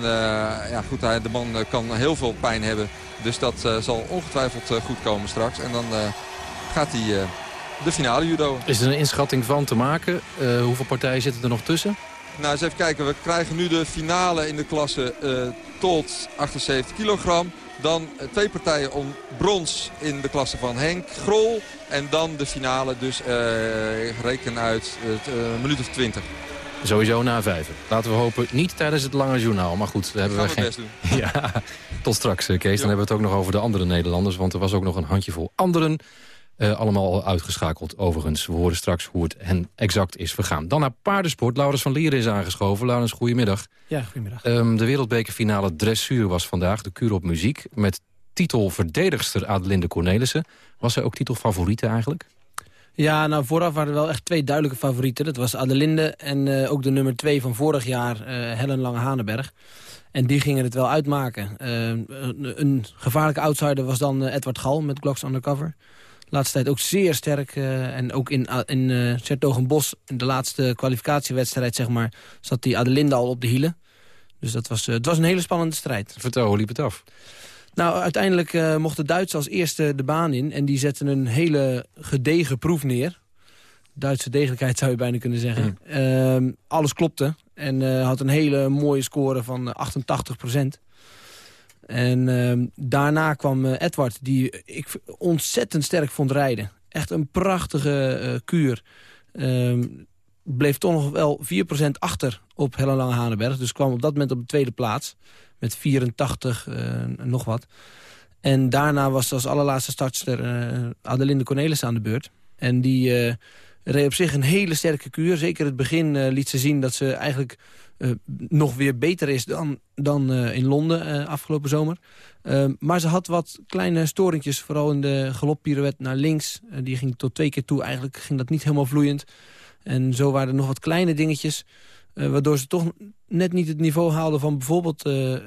ja, goed, de man kan heel veel pijn hebben. Dus dat zal ongetwijfeld goed komen straks. En dan gaat hij de finale judo. Is er een inschatting van te maken? hoeveel partijen zitten er nog tussen? Nou, eens even kijken. We krijgen nu de finale in de klasse tot 78 kilogram. Dan twee partijen om brons in de klasse van Henk Grol. En dan de finale, dus reken uit een minuut of 20. Sowieso na vijf. Laten we hopen, niet tijdens het lange journaal. Maar goed, daar hebben we geen... best *laughs* doen. ja, tot straks, Kees. Dan hebben we het ook nog over de andere Nederlanders. Want er was ook nog een handjevol anderen. Uh, allemaal al uitgeschakeld, overigens. We horen straks hoe het hen exact is vergaan. Dan naar paardensport. Laurens van Lieren is aangeschoven. Laurens, goedemiddag. Ja, goedemiddag. Um, de wereldbekerfinale dressuur was vandaag. De kuur op muziek. Met titelverdedigster Adelinde Cornelissen. Was zij ook titelfavoriete eigenlijk? Ja, nou vooraf waren er wel echt twee duidelijke favorieten. Dat was Adelinde en uh, ook de nummer twee van vorig jaar, uh, Helen Lange-Hanenberg. En die gingen het wel uitmaken. Uh, een, een gevaarlijke outsider was dan Edward Gal met Glocks Undercover. Laatste tijd ook zeer sterk. en ook in, in uh, Bos in de laatste kwalificatiewedstrijd, zeg maar, zat die Adelinde al op de hielen. Dus dat was, het was een hele spannende strijd. Vertel, hoe liep het af? Nou, uiteindelijk uh, mocht de Duitsers als eerste de baan in. En die zetten een hele gedegen proef neer. Duitse degelijkheid *laughs* zou je bijna kunnen zeggen. Mm. alles klopte. En uh, had een hele mooie score van 88 procent. En uh, daarna kwam Edward, die ik ontzettend sterk vond rijden. Echt een prachtige kuur. Ehm, bleef toch nog wel 4% achter op Helle Lange Hanenberg. Dus kwam op dat moment op de tweede plaats met 84 uh, nog wat. En daarna was als allerlaatste startster Adelinde Cornelis aan de beurt. En die reed op zich een hele sterke kuur. Zeker het begin liet ze zien dat ze eigenlijk nog weer beter is dan, dan in Londen afgelopen zomer. maar ze had wat kleine storingjes, vooral in de galoppirouet naar links. die ging tot twee keer toe, eigenlijk ging dat niet helemaal vloeiend. En zo waren er nog wat kleine dingetjes... Waardoor ze toch net niet het niveau haalden van bijvoorbeeld uh, uh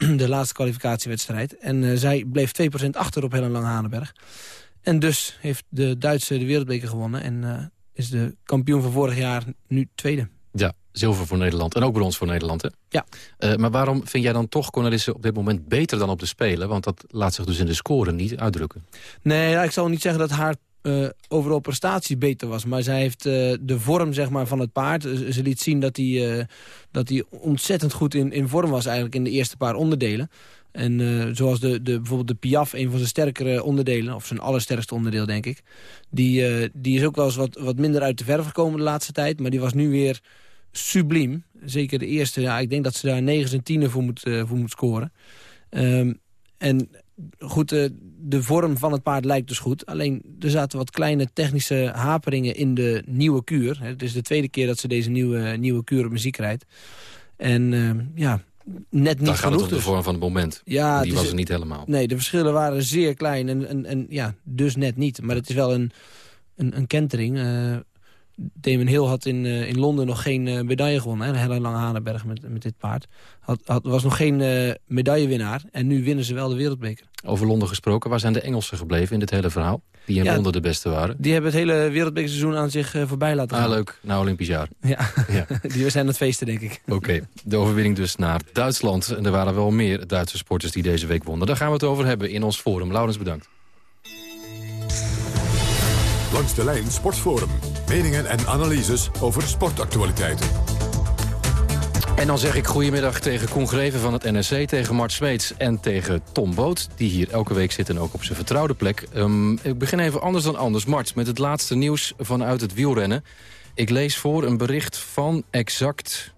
*clears throat* de laatste kwalificatiewedstrijd. En zij bleef 2% achter op Helen Lang-Hanenberg. En dus heeft de Duitse de wereldbeker gewonnen. En is de kampioen van vorig jaar nu tweede. Ja, zilver voor Nederland. En ook brons voor Nederland, hè? Ja. maar waarom vind jij dan toch Cornelissen op dit moment beter dan op de Spelen? Want dat laat zich dus in de score niet uitdrukken. Nee, nou, ik zal niet zeggen dat haar uh, overal prestatie beter was. Maar zij heeft uh, de vorm zeg maar, van het paard. Ze liet zien dat hij uh, dat hij ontzettend goed in, in vorm was eigenlijk in de eerste paar onderdelen. En zoals de, de, bijvoorbeeld de Piaf, een van zijn sterkere onderdelen... of zijn allersterkste onderdeel, denk ik... die, die is ook wel eens wat, wat minder uit de verf gekomen de laatste tijd... maar die was nu weer subliem. Zeker de eerste, ja, ik denk dat ze daar 9 en 10 voor moet, voor moet scoren. Um, en goed, de vorm van het paard lijkt dus goed. Alleen er zaten wat kleine technische haperingen in de nieuwe kuur. Het is de tweede keer dat ze deze nieuwe, nieuwe kuur op muziek rijdt. En uh, ja, net niet Dan gaat het om de dus. vorm van het moment. Ja, die was er niet helemaal. Nee, de verschillen waren zeer klein en, en, en ja, dus net niet. Maar het is wel een, een, een kentering. Uh, Damon Hill had in, uh, in Londen nog geen uh, medaille gewonnen. Hè? Een hele lange Hanenberg met, met dit paard. Had, had, was nog geen uh, medaillewinnaar. En nu winnen ze wel de wereldbeker. Over Londen gesproken. Waar zijn de Engelsen gebleven in dit hele verhaal? Die in ja, Londen de beste waren. Die hebben het hele wereldbekerseizoen aan zich voorbij laten ah, gaan. Ah, leuk. Na Olympisch jaar. Ja, ja. *laughs* die zijn het feesten, denk ik. Oké. De overwinning dus naar Duitsland. En er waren wel meer Duitse sporters die deze week wonnen. Daar gaan we het over hebben in ons forum. Laurens, bedankt. Langs de lijn Sportforum. Meningen en analyses over sportactualiteiten. En dan zeg ik goedemiddag tegen Koen Greven van het NSC... tegen Mart Smeets en tegen Tom Boot... die hier elke week zit en ook op zijn vertrouwde plek. Um, ik begin even anders dan anders. Mart, met het laatste nieuws vanuit het wielrennen. Ik lees voor een bericht van exact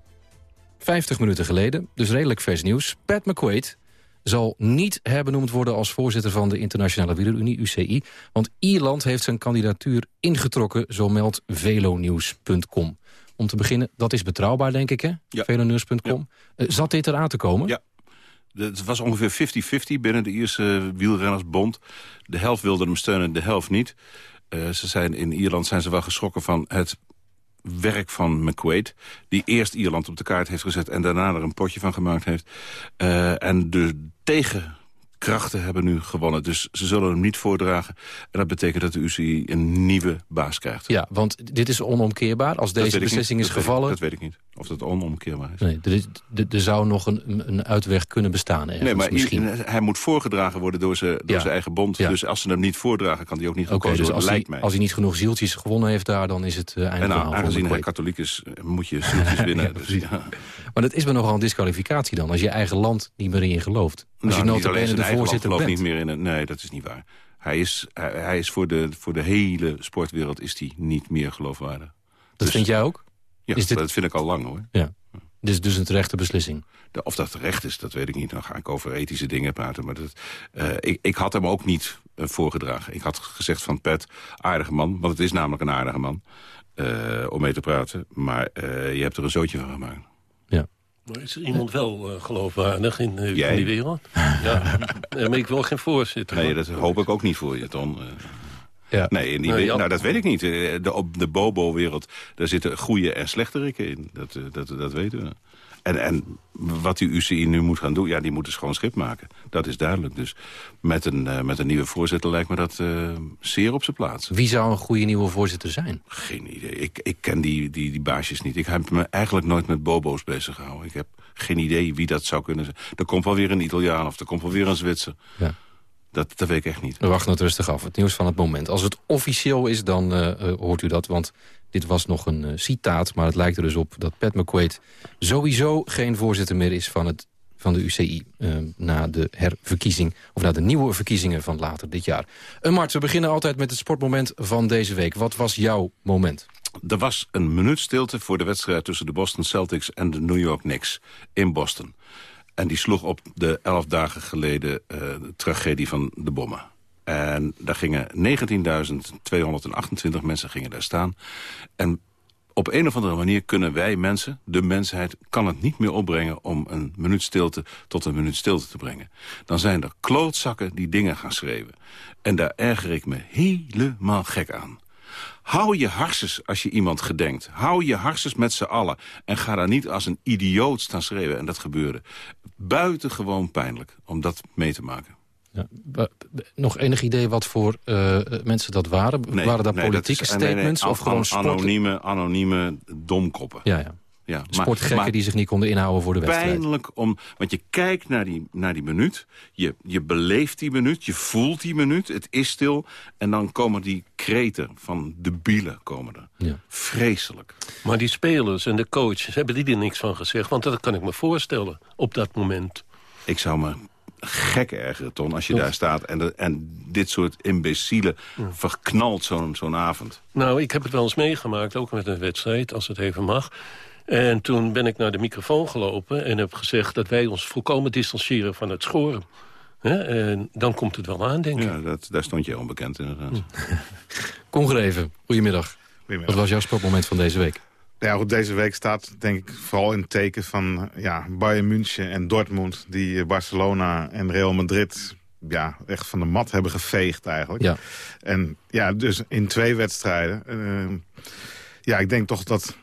50 minuten geleden. Dus redelijk vers nieuws. Pat McQuaid zal niet herbenoemd worden als voorzitter van de Internationale Wielerunie, UCI. Want Ierland heeft zijn kandidatuur ingetrokken, zo meldt velonews.com. Om te beginnen, dat is betrouwbaar, denk ik, hè? Ja. Uh, zat dit eraan te komen? Ja. Het was ongeveer 50-50 binnen de Ierse wielrennersbond. De helft wilde hem steunen, de helft niet. Uh, ze zijn, in Ierland zijn ze wel geschrokken van het werk van McQuaid... die eerst Ierland op de kaart heeft gezet... en daarna er een potje van gemaakt heeft. Uh, en de tegen krachten hebben nu gewonnen. Dus ze zullen hem niet voordragen. En dat betekent dat de UCI een nieuwe baas krijgt. Ja, want dit is onomkeerbaar. Als deze beslissing is gevallen... Ik, dat weet ik niet. Of dat onomkeerbaar is. Nee, er, er zou nog een, een uitweg kunnen bestaan ergens, Nee, maar misschien. hij moet voorgedragen worden door zijn, door ja. zijn eigen bond. Ja. Dus als ze hem niet voordragen, kan hij ook niet gekozen okay, dus worden, lijkt hij, mij. Als hij niet genoeg zieltjes gewonnen heeft daar, dan is het uh, einde En nou, verhaal aangezien hij katholiek is, moet je zieltjes *laughs* winnen. ja, dus, ja. Maar dat is maar nogal een disqualificatie dan, als je eigen land niet meer in je gelooft. Als nou, je notabene de voorzitter bent. niet meer in het, nee, dat is niet waar. Hij is, hij, hij is voor, de, voor de hele sportwereld is hij niet meer geloofwaardig. Dat dus, vind jij ook? Ja, dit... dat vind ik al lang hoor. Ja. Dus, dus een terechte beslissing? De, of dat terecht is, dat weet ik niet. Dan ga ik over ethische dingen praten. Maar dat, uh, ik, ik had hem ook niet uh, voorgedragen. Ik had gezegd van Pet, aardige man. Want het is namelijk een aardige man. Uh, om mee te praten. Maar je hebt er een zootje van gemaakt. Maar is er iemand wel uh, geloofwaardig in, uh, in die wereld? *laughs* ja, maar ik wil geen voorzitter. Nee, dat hoop ik ook niet voor je, Ton. Uh, ja. Nee, in die Nou, nou, dat weet ik niet. Eh, De, op de bobo-wereld, daar zitten goede en slechterikken in. Dat, eh, dat, dat weten we. En, en wat die UCI nu moet gaan doen, ja, die moet dus gewoon schip maken. Dat is duidelijk. Dus met een, eh, met een nieuwe voorzitter lijkt me dat eh, zeer op zijn plaats. Wie zou een goede nieuwe voorzitter zijn? Geen idee. Ik, ik ken die, die, die baasjes niet. Ik heb me eigenlijk nooit met bobo's bezig gehouden. Ik heb geen idee wie dat zou kunnen zijn. Er komt wel weer een Italiaan of er komt wel weer een Zwitser. Ja. Dat, dat weet ik echt niet. We wachten het rustig af. Het nieuws van het moment. Als het officieel is, dan eh, eh, hoort u dat. Want dit was nog een eh, citaat. Maar het lijkt er dus op dat Pat McQuaid sowieso geen voorzitter meer is van, het, van de UCI. na de herverkiezing, of na de nieuwe verkiezingen van later dit jaar. Uh, Mart, we beginnen altijd met het sportmoment van deze week. Wat was jouw moment? Er was een minuut stilte voor de wedstrijd tussen de Boston Celtics en de New York Knicks in Boston. En die sloeg op de elf dagen geleden eh, de tragedie van de bommen. En daar gingen 19.228 mensen gingen daar staan. En op een of andere manier kunnen wij mensen, de mensheid... kan het niet meer opbrengen om een minuut stilte tot een minuut stilte te brengen. Dan zijn er klootzakken die dingen gaan schreeuwen. En daar erger ik me helemaal gek aan. Hou je harses als je iemand gedenkt. Hou je harses met z'n allen. En ga daar niet als een idioot staan schreeuwen. En dat gebeurde. Buitengewoon pijnlijk om dat mee te maken. Ja, nog enig idee wat voor eh, mensen dat waren? Nee, waren dat nee, politieke is- nee, nee, statements of gewoon anonieme, anonieme domkoppen. Ja, ja. Ja, Sportgekken maar die zich niet konden inhouden voor de wedstrijd. Pijnlijk om, want je kijkt naar die, naar die minuut, je, je beleeft die minuut, je voelt die minuut, het is stil. En dan komen die kreten van de bielen komen er. Ja. Vreselijk. Maar die spelers en de coaches, hebben die er niks van gezegd? Want dat kan ik me voorstellen op dat moment. Ik zou me gek ergeren, Ton, als je daar staat en, de- en dit soort imbecielen verknalt zo'n zo'n avond. Nou, ik heb het wel eens meegemaakt, ook met een wedstrijd, als het even mag. En toen ben ik naar de microfoon gelopen en heb gezegd... dat wij ons volkomen distancieren van het scoren. Hè? En dan komt het wel aan, denk ik. Ja, dat, daar stond je onbekend inderdaad. *laughs* Congreven, goedemiddag. Wat was jouw sportmoment van deze week? Ja, goed, deze week staat denk ik vooral in het teken van ja, Bayern München en Dortmund... die eh, Barcelona en Real Madrid ja, echt van de mat hebben geveegd eigenlijk. Ja. En ja, dus in twee wedstrijden. eh, ja, ik denk toch dat,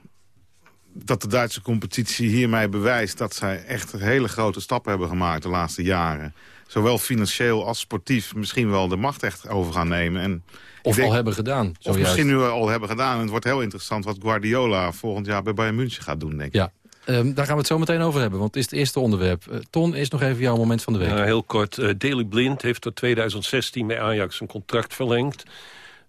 dat de Duitse competitie hiermee bewijst... dat zij echt hele grote stappen hebben gemaakt de laatste jaren. Zowel financieel als sportief misschien wel de macht echt over gaan nemen. En ik Of denk- al hebben gedaan, Of zojuist. misschien nu al hebben gedaan. En het wordt heel interessant wat Guardiola volgend jaar bij Bayern München gaat doen, denk ik. Ja, ehm, daar gaan we het zo meteen over hebben, want het is het eerste onderwerp. Eh, Ton, is nog even jouw moment van de week. Heel kort. eh Daley Blind heeft tot 2016 bij Ajax een contract verlengd.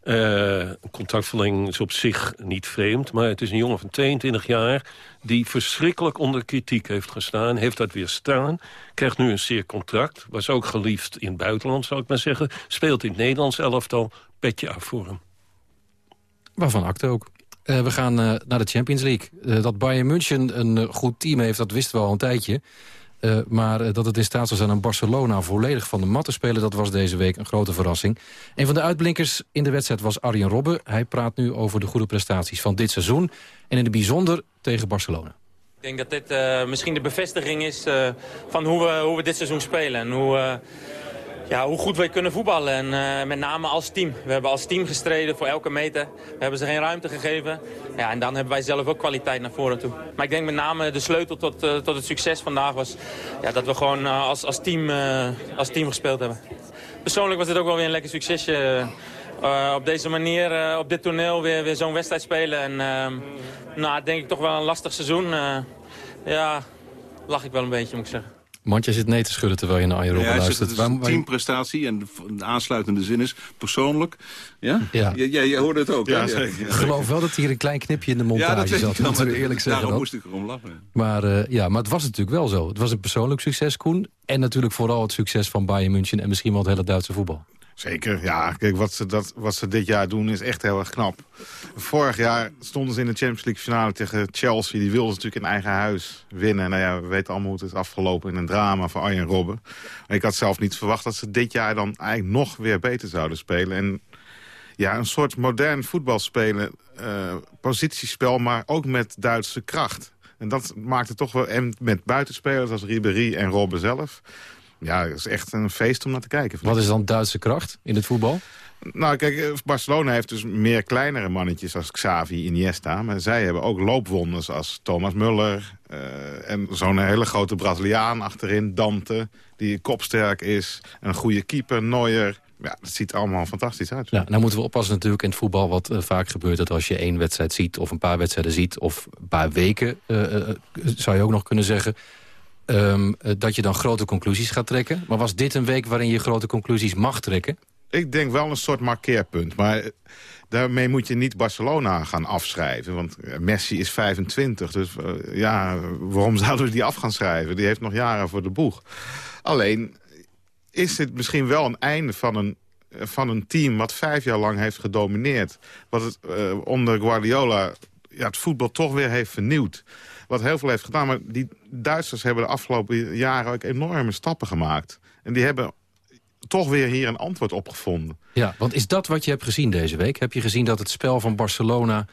Uh, contactverlenging is op zich niet vreemd. Maar het is een jongen van 22 jaar die verschrikkelijk onder kritiek heeft gestaan. Heeft dat weer staan. Krijgt nu een zeer contract. Was ook geliefd in het buitenland, zou ik maar zeggen. Speelt in het Nederlands elftal. Petje af voor hem. Waarvan acte ook. Uh, we gaan uh, naar de Champions League. Uh, dat Bayern München een goed team heeft, dat wisten we al een tijdje. Uh, maar dat het in staat zou zijn om Barcelona volledig van de mat te spelen... dat was deze week een grote verrassing. Een van de uitblinkers in de wedstrijd was Arjen Robben. Hij praat nu over de goede prestaties van dit seizoen... en in het bijzonder tegen Barcelona. Ik denk dat dit uh, misschien de bevestiging is van hoe we, hoe we dit seizoen spelen. En hoe, ja, hoe goed wij kunnen voetballen. En uh, met name als team. We hebben als team gestreden voor elke meter. We hebben ze geen ruimte gegeven. Ja, en dan hebben wij zelf ook kwaliteit naar voren toe. Maar ik denk met name de sleutel tot, uh, tot het succes vandaag was... Ja, dat we gewoon uh, als, als, team, als team gespeeld hebben. Persoonlijk was het ook wel weer een lekker succesje. op deze manier, op dit toneel, weer, weer zo'n wedstrijd spelen. En nou, denk ik toch wel een lastig seizoen. ja, lach ik wel een beetje, moet ik zeggen. Mandje zit nee te schudden terwijl je naar Arjen Robben ja, luistert. Het is een teamprestatie en de aansluitende zin is persoonlijk. Ja? Ja. Jij, jij hoorde het ook, ja. Ik geloof wel dat hier een klein knipje in de montage ja, zat. Moeten we eerlijk zeggen. Daarom moest ik erom lachen. Maar, uh, ja, maar het was natuurlijk wel zo. Het was een persoonlijk succes, Koen. En natuurlijk vooral het succes van Bayern München... en misschien wel het hele Duitse voetbal. Zeker, ja. Kijk, wat ze, dat, wat ze dit jaar doen is echt heel erg knap. Vorig jaar stonden ze in de Champions League finale tegen Chelsea. Die wilden ze natuurlijk in eigen huis winnen. Nou ja, we weten allemaal hoe het is afgelopen in een drama van Arjen Robben. Ik had zelf niet verwacht dat ze dit jaar dan eigenlijk nog weer beter zouden spelen. En ja, een soort modern voetbal spelen. Uh, positiespel, maar ook met Duitse kracht. En dat maakt het toch wel... En met buitenspelers als Ribéry en Robben zelf... Ja, het is echt een feest om naar te kijken. Wat is dan Duitse kracht in het voetbal? Nou, kijk, Barcelona heeft dus meer kleinere mannetjes als Xavi, Iniesta. Maar zij hebben ook loopwonders als Thomas Muller. Uh, en zo'n hele grote Braziliaan achterin, Dante, die kopsterk is. Een goede keeper, Neuer. Ja, dat ziet allemaal fantastisch uit. Ja, nou moeten we oppassen natuurlijk in het voetbal wat uh, vaak gebeurt... dat als je één wedstrijd ziet of een paar wedstrijden ziet... of een paar weken, uh, zou je ook nog kunnen zeggen... Um, dat je dan grote conclusies gaat trekken. Maar was dit een week waarin je grote conclusies mag trekken? Ik denk wel een soort markeerpunt. Maar daarmee moet je niet Barcelona gaan afschrijven. Want Messi is 25. Dus ja, waarom *laughs* zouden we die af gaan schrijven? Die heeft nog jaren voor de boeg. Alleen is dit misschien wel een einde van een van een team wat vijf jaar lang heeft gedomineerd. Wat het onder Guardiola ja, het voetbal toch weer heeft vernieuwd wat heel veel heeft gedaan. Maar die Duitsers hebben de afgelopen jaren ook enorme stappen gemaakt. En die hebben toch weer hier een antwoord op gevonden. Ja, want is dat wat je hebt gezien deze week? Heb je gezien dat het spel van Barcelona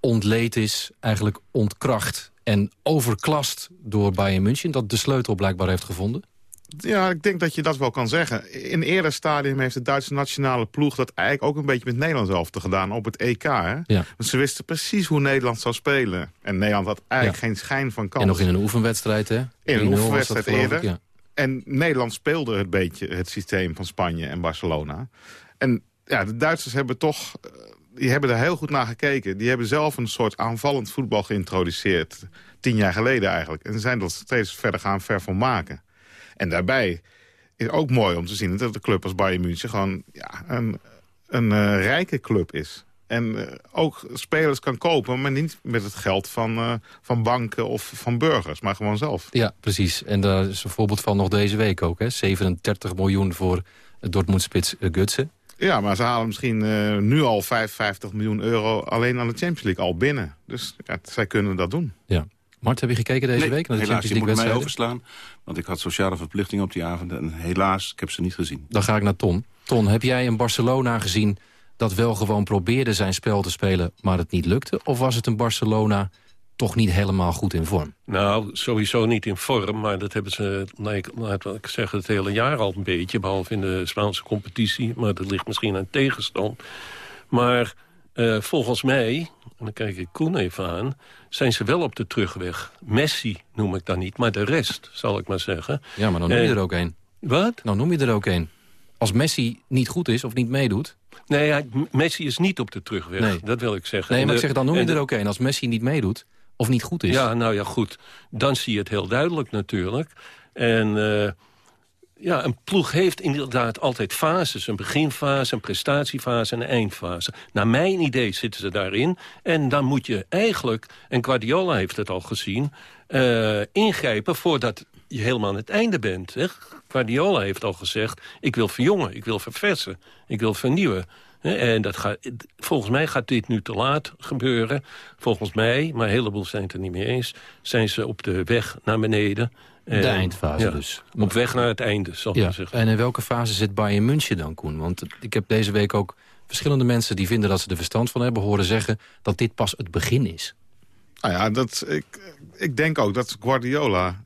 ontleed is, eigenlijk ontkracht... en overklast door Bayern München, dat de sleutel blijkbaar heeft gevonden? Ja, ik denk dat je dat wel kan zeggen. In eerder stadium heeft de Duitse nationale ploeg... dat eigenlijk ook een beetje met Nederland zelf te gedaan op het EK. Hè? Ja. Want ze wisten precies hoe Nederland zou spelen. En Nederland had eigenlijk ja. geen schijn van kans. En nog in een oefenwedstrijd, hè? In een oefenwedstrijd eerder. Ik, ja. En Nederland speelde het beetje het systeem van Spanje en Barcelona. En ja, de Duitsers hebben toch... Die hebben er heel goed naar gekeken. Die hebben zelf een soort aanvallend voetbal geïntroduceerd. Tien jaar geleden eigenlijk. En zijn dat steeds verder gaan vervolmaken. En daarbij is ook mooi om te zien dat de club als Bayern München... gewoon ja, een, een uh, rijke club is. En uh, ook spelers kan kopen, maar niet met het geld van, uh, van banken of van burgers, maar gewoon zelf. Ja, precies. En daar is een voorbeeld van nog deze week ook. Hè? 37 miljoen voor Dortmund-spits Gutsen. Ja, maar ze halen misschien uh, nu al 55 miljoen euro alleen aan de Champions League al binnen. Dus ja, zij kunnen dat doen. Ja. Mart, heb je gekeken deze nee, week? Naar de helaas, Champions je moet mij overslaan. Want ik had sociale verplichtingen op die avond. En helaas, ik heb ze niet gezien. Dan ga ik naar Ton. Ton, heb jij een Barcelona gezien dat wel gewoon probeerde zijn spel te spelen... maar het niet lukte? Of was het een Barcelona toch niet helemaal goed in vorm? Nou, sowieso niet in vorm. Maar dat hebben ze, nee, laat ik zeggen, het hele jaar al een beetje. Behalve in de Spaanse competitie. Maar dat ligt misschien aan tegenstand. Maar uh, volgens mij, en dan kijk ik Koen even aan... zijn ze wel op de terugweg. Messi noem ik dan niet, maar de rest, zal ik maar zeggen. Ja, maar dan noem je En- er ook één. Wat? Nou noem je er ook één. Als Messi niet goed is of niet meedoet... Nee, ja, Messi is niet op de terugweg. Nee. Dat wil ik zeggen. Nee, maar ik zeg, dan noem je er ook één. Als Messi niet meedoet of niet goed is... Ja, nou ja, goed. Dan zie je het heel duidelijk natuurlijk. En eh, ja, een ploeg heeft inderdaad altijd fases. Een beginfase, een prestatiefase en een eindfase. Naar mijn idee zitten ze daarin. En dan moet je eigenlijk, en Guardiola heeft het al gezien... Uh, ingrijpen voordat je helemaal aan het einde bent. Hè? Guardiola heeft al gezegd, ik wil verjongen, ik wil verversen, ik wil vernieuwen. En dat gaat, volgens mij gaat dit nu te laat gebeuren. Volgens mij, maar een heleboel zijn het er niet mee eens... zijn ze op de weg naar beneden. De eindfase dus. Op weg naar het einde, zal ik ja. zeggen. En in welke fase zit Bayern München dan, Koen? Want ik heb deze week ook verschillende mensen... die vinden dat ze er verstand van hebben, horen zeggen... dat dit pas het begin is. Nou ja, dat, ik, ik denk ook dat Guardiola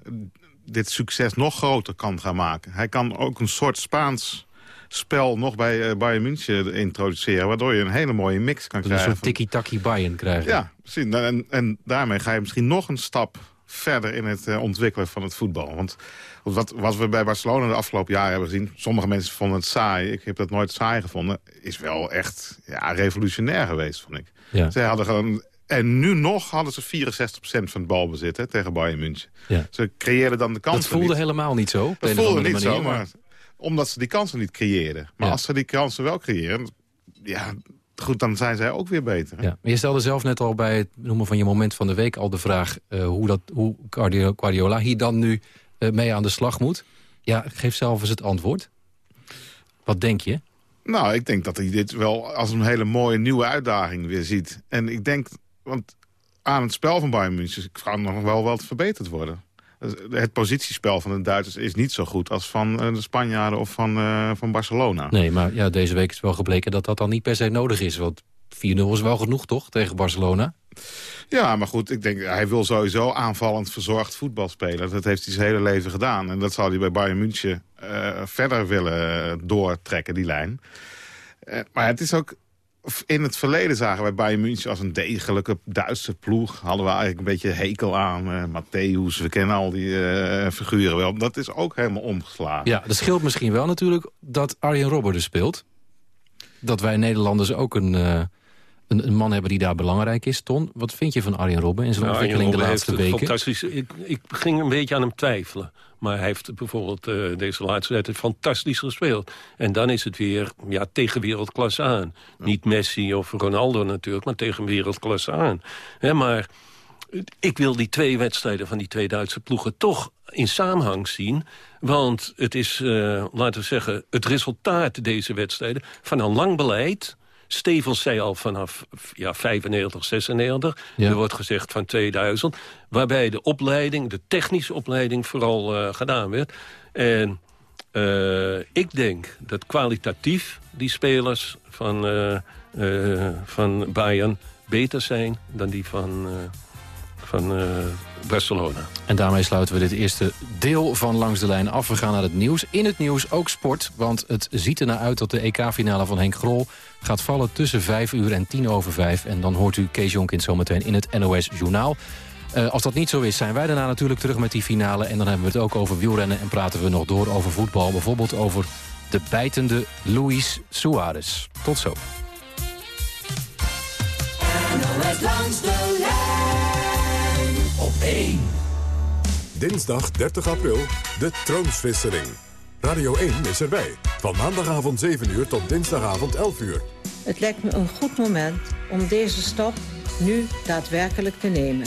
dit succes nog groter kan gaan maken. Hij kan ook een soort Spaans spel nog bij uh, Bayern München introduceren... waardoor je een hele mooie mix kan dus krijgen. Een soort tikkie-takkie Bayern krijgen. Ja, precies. En, en daarmee ga je misschien nog een stap verder in het uh, ontwikkelen van het voetbal. Want wat, wat we bij Barcelona de afgelopen jaren hebben gezien... sommige mensen vonden het saai, ik heb dat nooit saai gevonden... is wel echt ja, revolutionair geweest, vond ik. Ja. Zij hadden gewoon en nu nog hadden ze 64% van het balbezit hè, tegen Bayern München. Ja. Ze creëerden dan de kansen Dat voelde niet. helemaal niet zo. Dat voelde niet manier, zo, maar omdat ze die kansen niet creëerden. Maar Ja. als ze die kansen wel creëren, ja, goed, dan zijn zij ook weer beter. hè. Ja. Maar je stelde zelf net al bij het noemen van je moment van de week al de vraag... eh, hoe, dat, hoe Guardio- Guardiola hier dan nu eh, mee aan de slag moet. Ja, geef zelf eens het antwoord. Wat denk je? Nou, ik denk dat hij dit wel als een hele mooie nieuwe uitdaging weer ziet. En ik denk, want aan het spel van Bayern München kan nog wel wat verbeterd worden. Het positiespel van de Duitsers is niet zo goed als van eh, de Spanjaarden of van, eh, van Barcelona. Nee, maar ja, deze week is wel gebleken dat dat dan niet per se nodig is. Want 4-0 is wel genoeg, toch, tegen Barcelona? Ja, maar goed, ik denk, hij wil sowieso aanvallend verzorgd voetbal spelen. Dat heeft hij zijn hele leven gedaan. En dat zal hij bij Bayern München eh, verder willen doortrekken, die lijn. Maar het is ook... In het verleden zagen wij Bayern München als een degelijke Duitse ploeg. Hadden we eigenlijk een beetje hekel aan. eh Matthäus, we kennen al die eh, figuren wel. Dat is ook helemaal omgeslagen. Ja, dat scheelt misschien wel natuurlijk dat Arjen Robben er speelt. Dat wij Nederlanders ook een, eh, een, een man hebben die daar belangrijk is. Ton, wat vind je van Arjen Robben in zijn Nou, ontwikkeling de laatste weken? Fantastisch. Ik, ik ging een beetje aan hem twijfelen. Maar hij heeft bijvoorbeeld eh, deze laatste tijd fantastisch gespeeld. En dan is het weer ja, tegen wereldklasse aan. Niet Messi of Ronaldo natuurlijk, maar tegen wereldklasse aan. Maar ik wil die twee wedstrijden van die twee Duitse ploegen toch in samenhang zien. Want het is, eh, laten we zeggen, het resultaat deze wedstrijden... van een lang beleid... Stevens zei al vanaf ja, 95, 96. Ja. Er wordt gezegd van 2000. Waarbij de opleiding, de technische opleiding vooral eh, gedaan werd. En eh, ik denk dat kwalitatief die spelers van, eh, van Bayern beter zijn dan die van, van eh, Barcelona. En daarmee sluiten we dit eerste deel van Langs de Lijn af. We gaan naar het nieuws. In het nieuws ook sport, want het ziet er naar uit dat de EK-finale van Henk Grol gaat vallen tussen 5 uur en 10 over 5. En dan hoort u Kees Jonkind zometeen in het NOS Journaal. Eh, als dat niet zo is, zijn wij daarna natuurlijk terug met die finale. En dan hebben we het ook over wielrennen en praten we nog door over voetbal. Bijvoorbeeld over de bijtende Luis Suarez. Tot zo. NOS langs de 1. Dinsdag 30 april, de troonswisseling. Radio 1 is erbij. Van maandagavond 7 uur tot dinsdagavond 11 uur. Het lijkt me een goed moment om deze stap nu daadwerkelijk te nemen.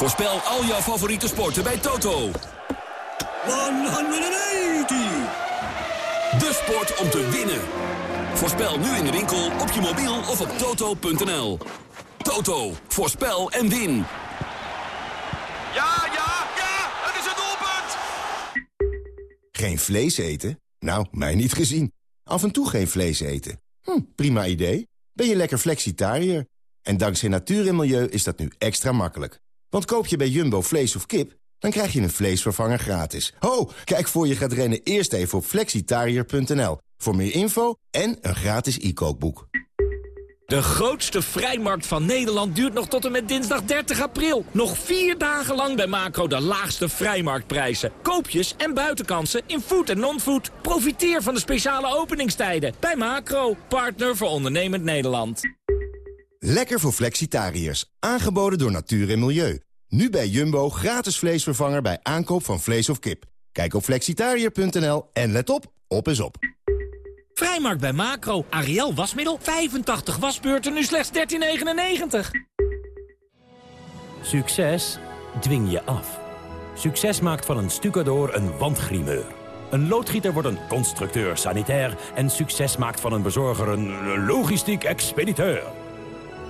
Voorspel al jouw favoriete sporten bij Toto. 180! De sport om te winnen. Voorspel nu in de winkel, op je mobiel of op toto.nl. Toto, voorspel en win. Ja, ja, ja, het is een doelpunt! Geen vlees eten? Nou, mij niet gezien. Af en toe geen vlees eten. Hm, prima idee. Ben je lekker flexitariër? En dankzij natuur en milieu is dat nu extra makkelijk. Want koop je bij Jumbo vlees of kip, Dan krijg je een vleesvervanger gratis. Ho, kijk voor je gaat rennen eerst even op flexitariër.nl. Voor meer info en een gratis e-kookboek. De grootste vrijmarkt van Nederland duurt nog tot en met dinsdag 30 april. Nog vier dagen lang bij Macro de laagste vrijmarktprijzen. Koopjes en buitenkansen in food en non-food. Profiteer van de speciale openingstijden bij Macro, partner voor ondernemend Nederland. Lekker voor flexitariërs. Aangeboden door Natuur en Milieu. Nu bij Jumbo gratis vleesvervanger bij aankoop van vlees of kip. Kijk op flexitariër.nl en let op, op is op. Vrijmarkt bij Macro. Ariel wasmiddel. 85 wasbeurten, nu slechts 13,99. Succes dwing je af. Succes maakt van een stucador een wandgrimeur. Een loodgieter wordt een constructeur sanitair... en succes maakt van een bezorger een logistiek expediteur.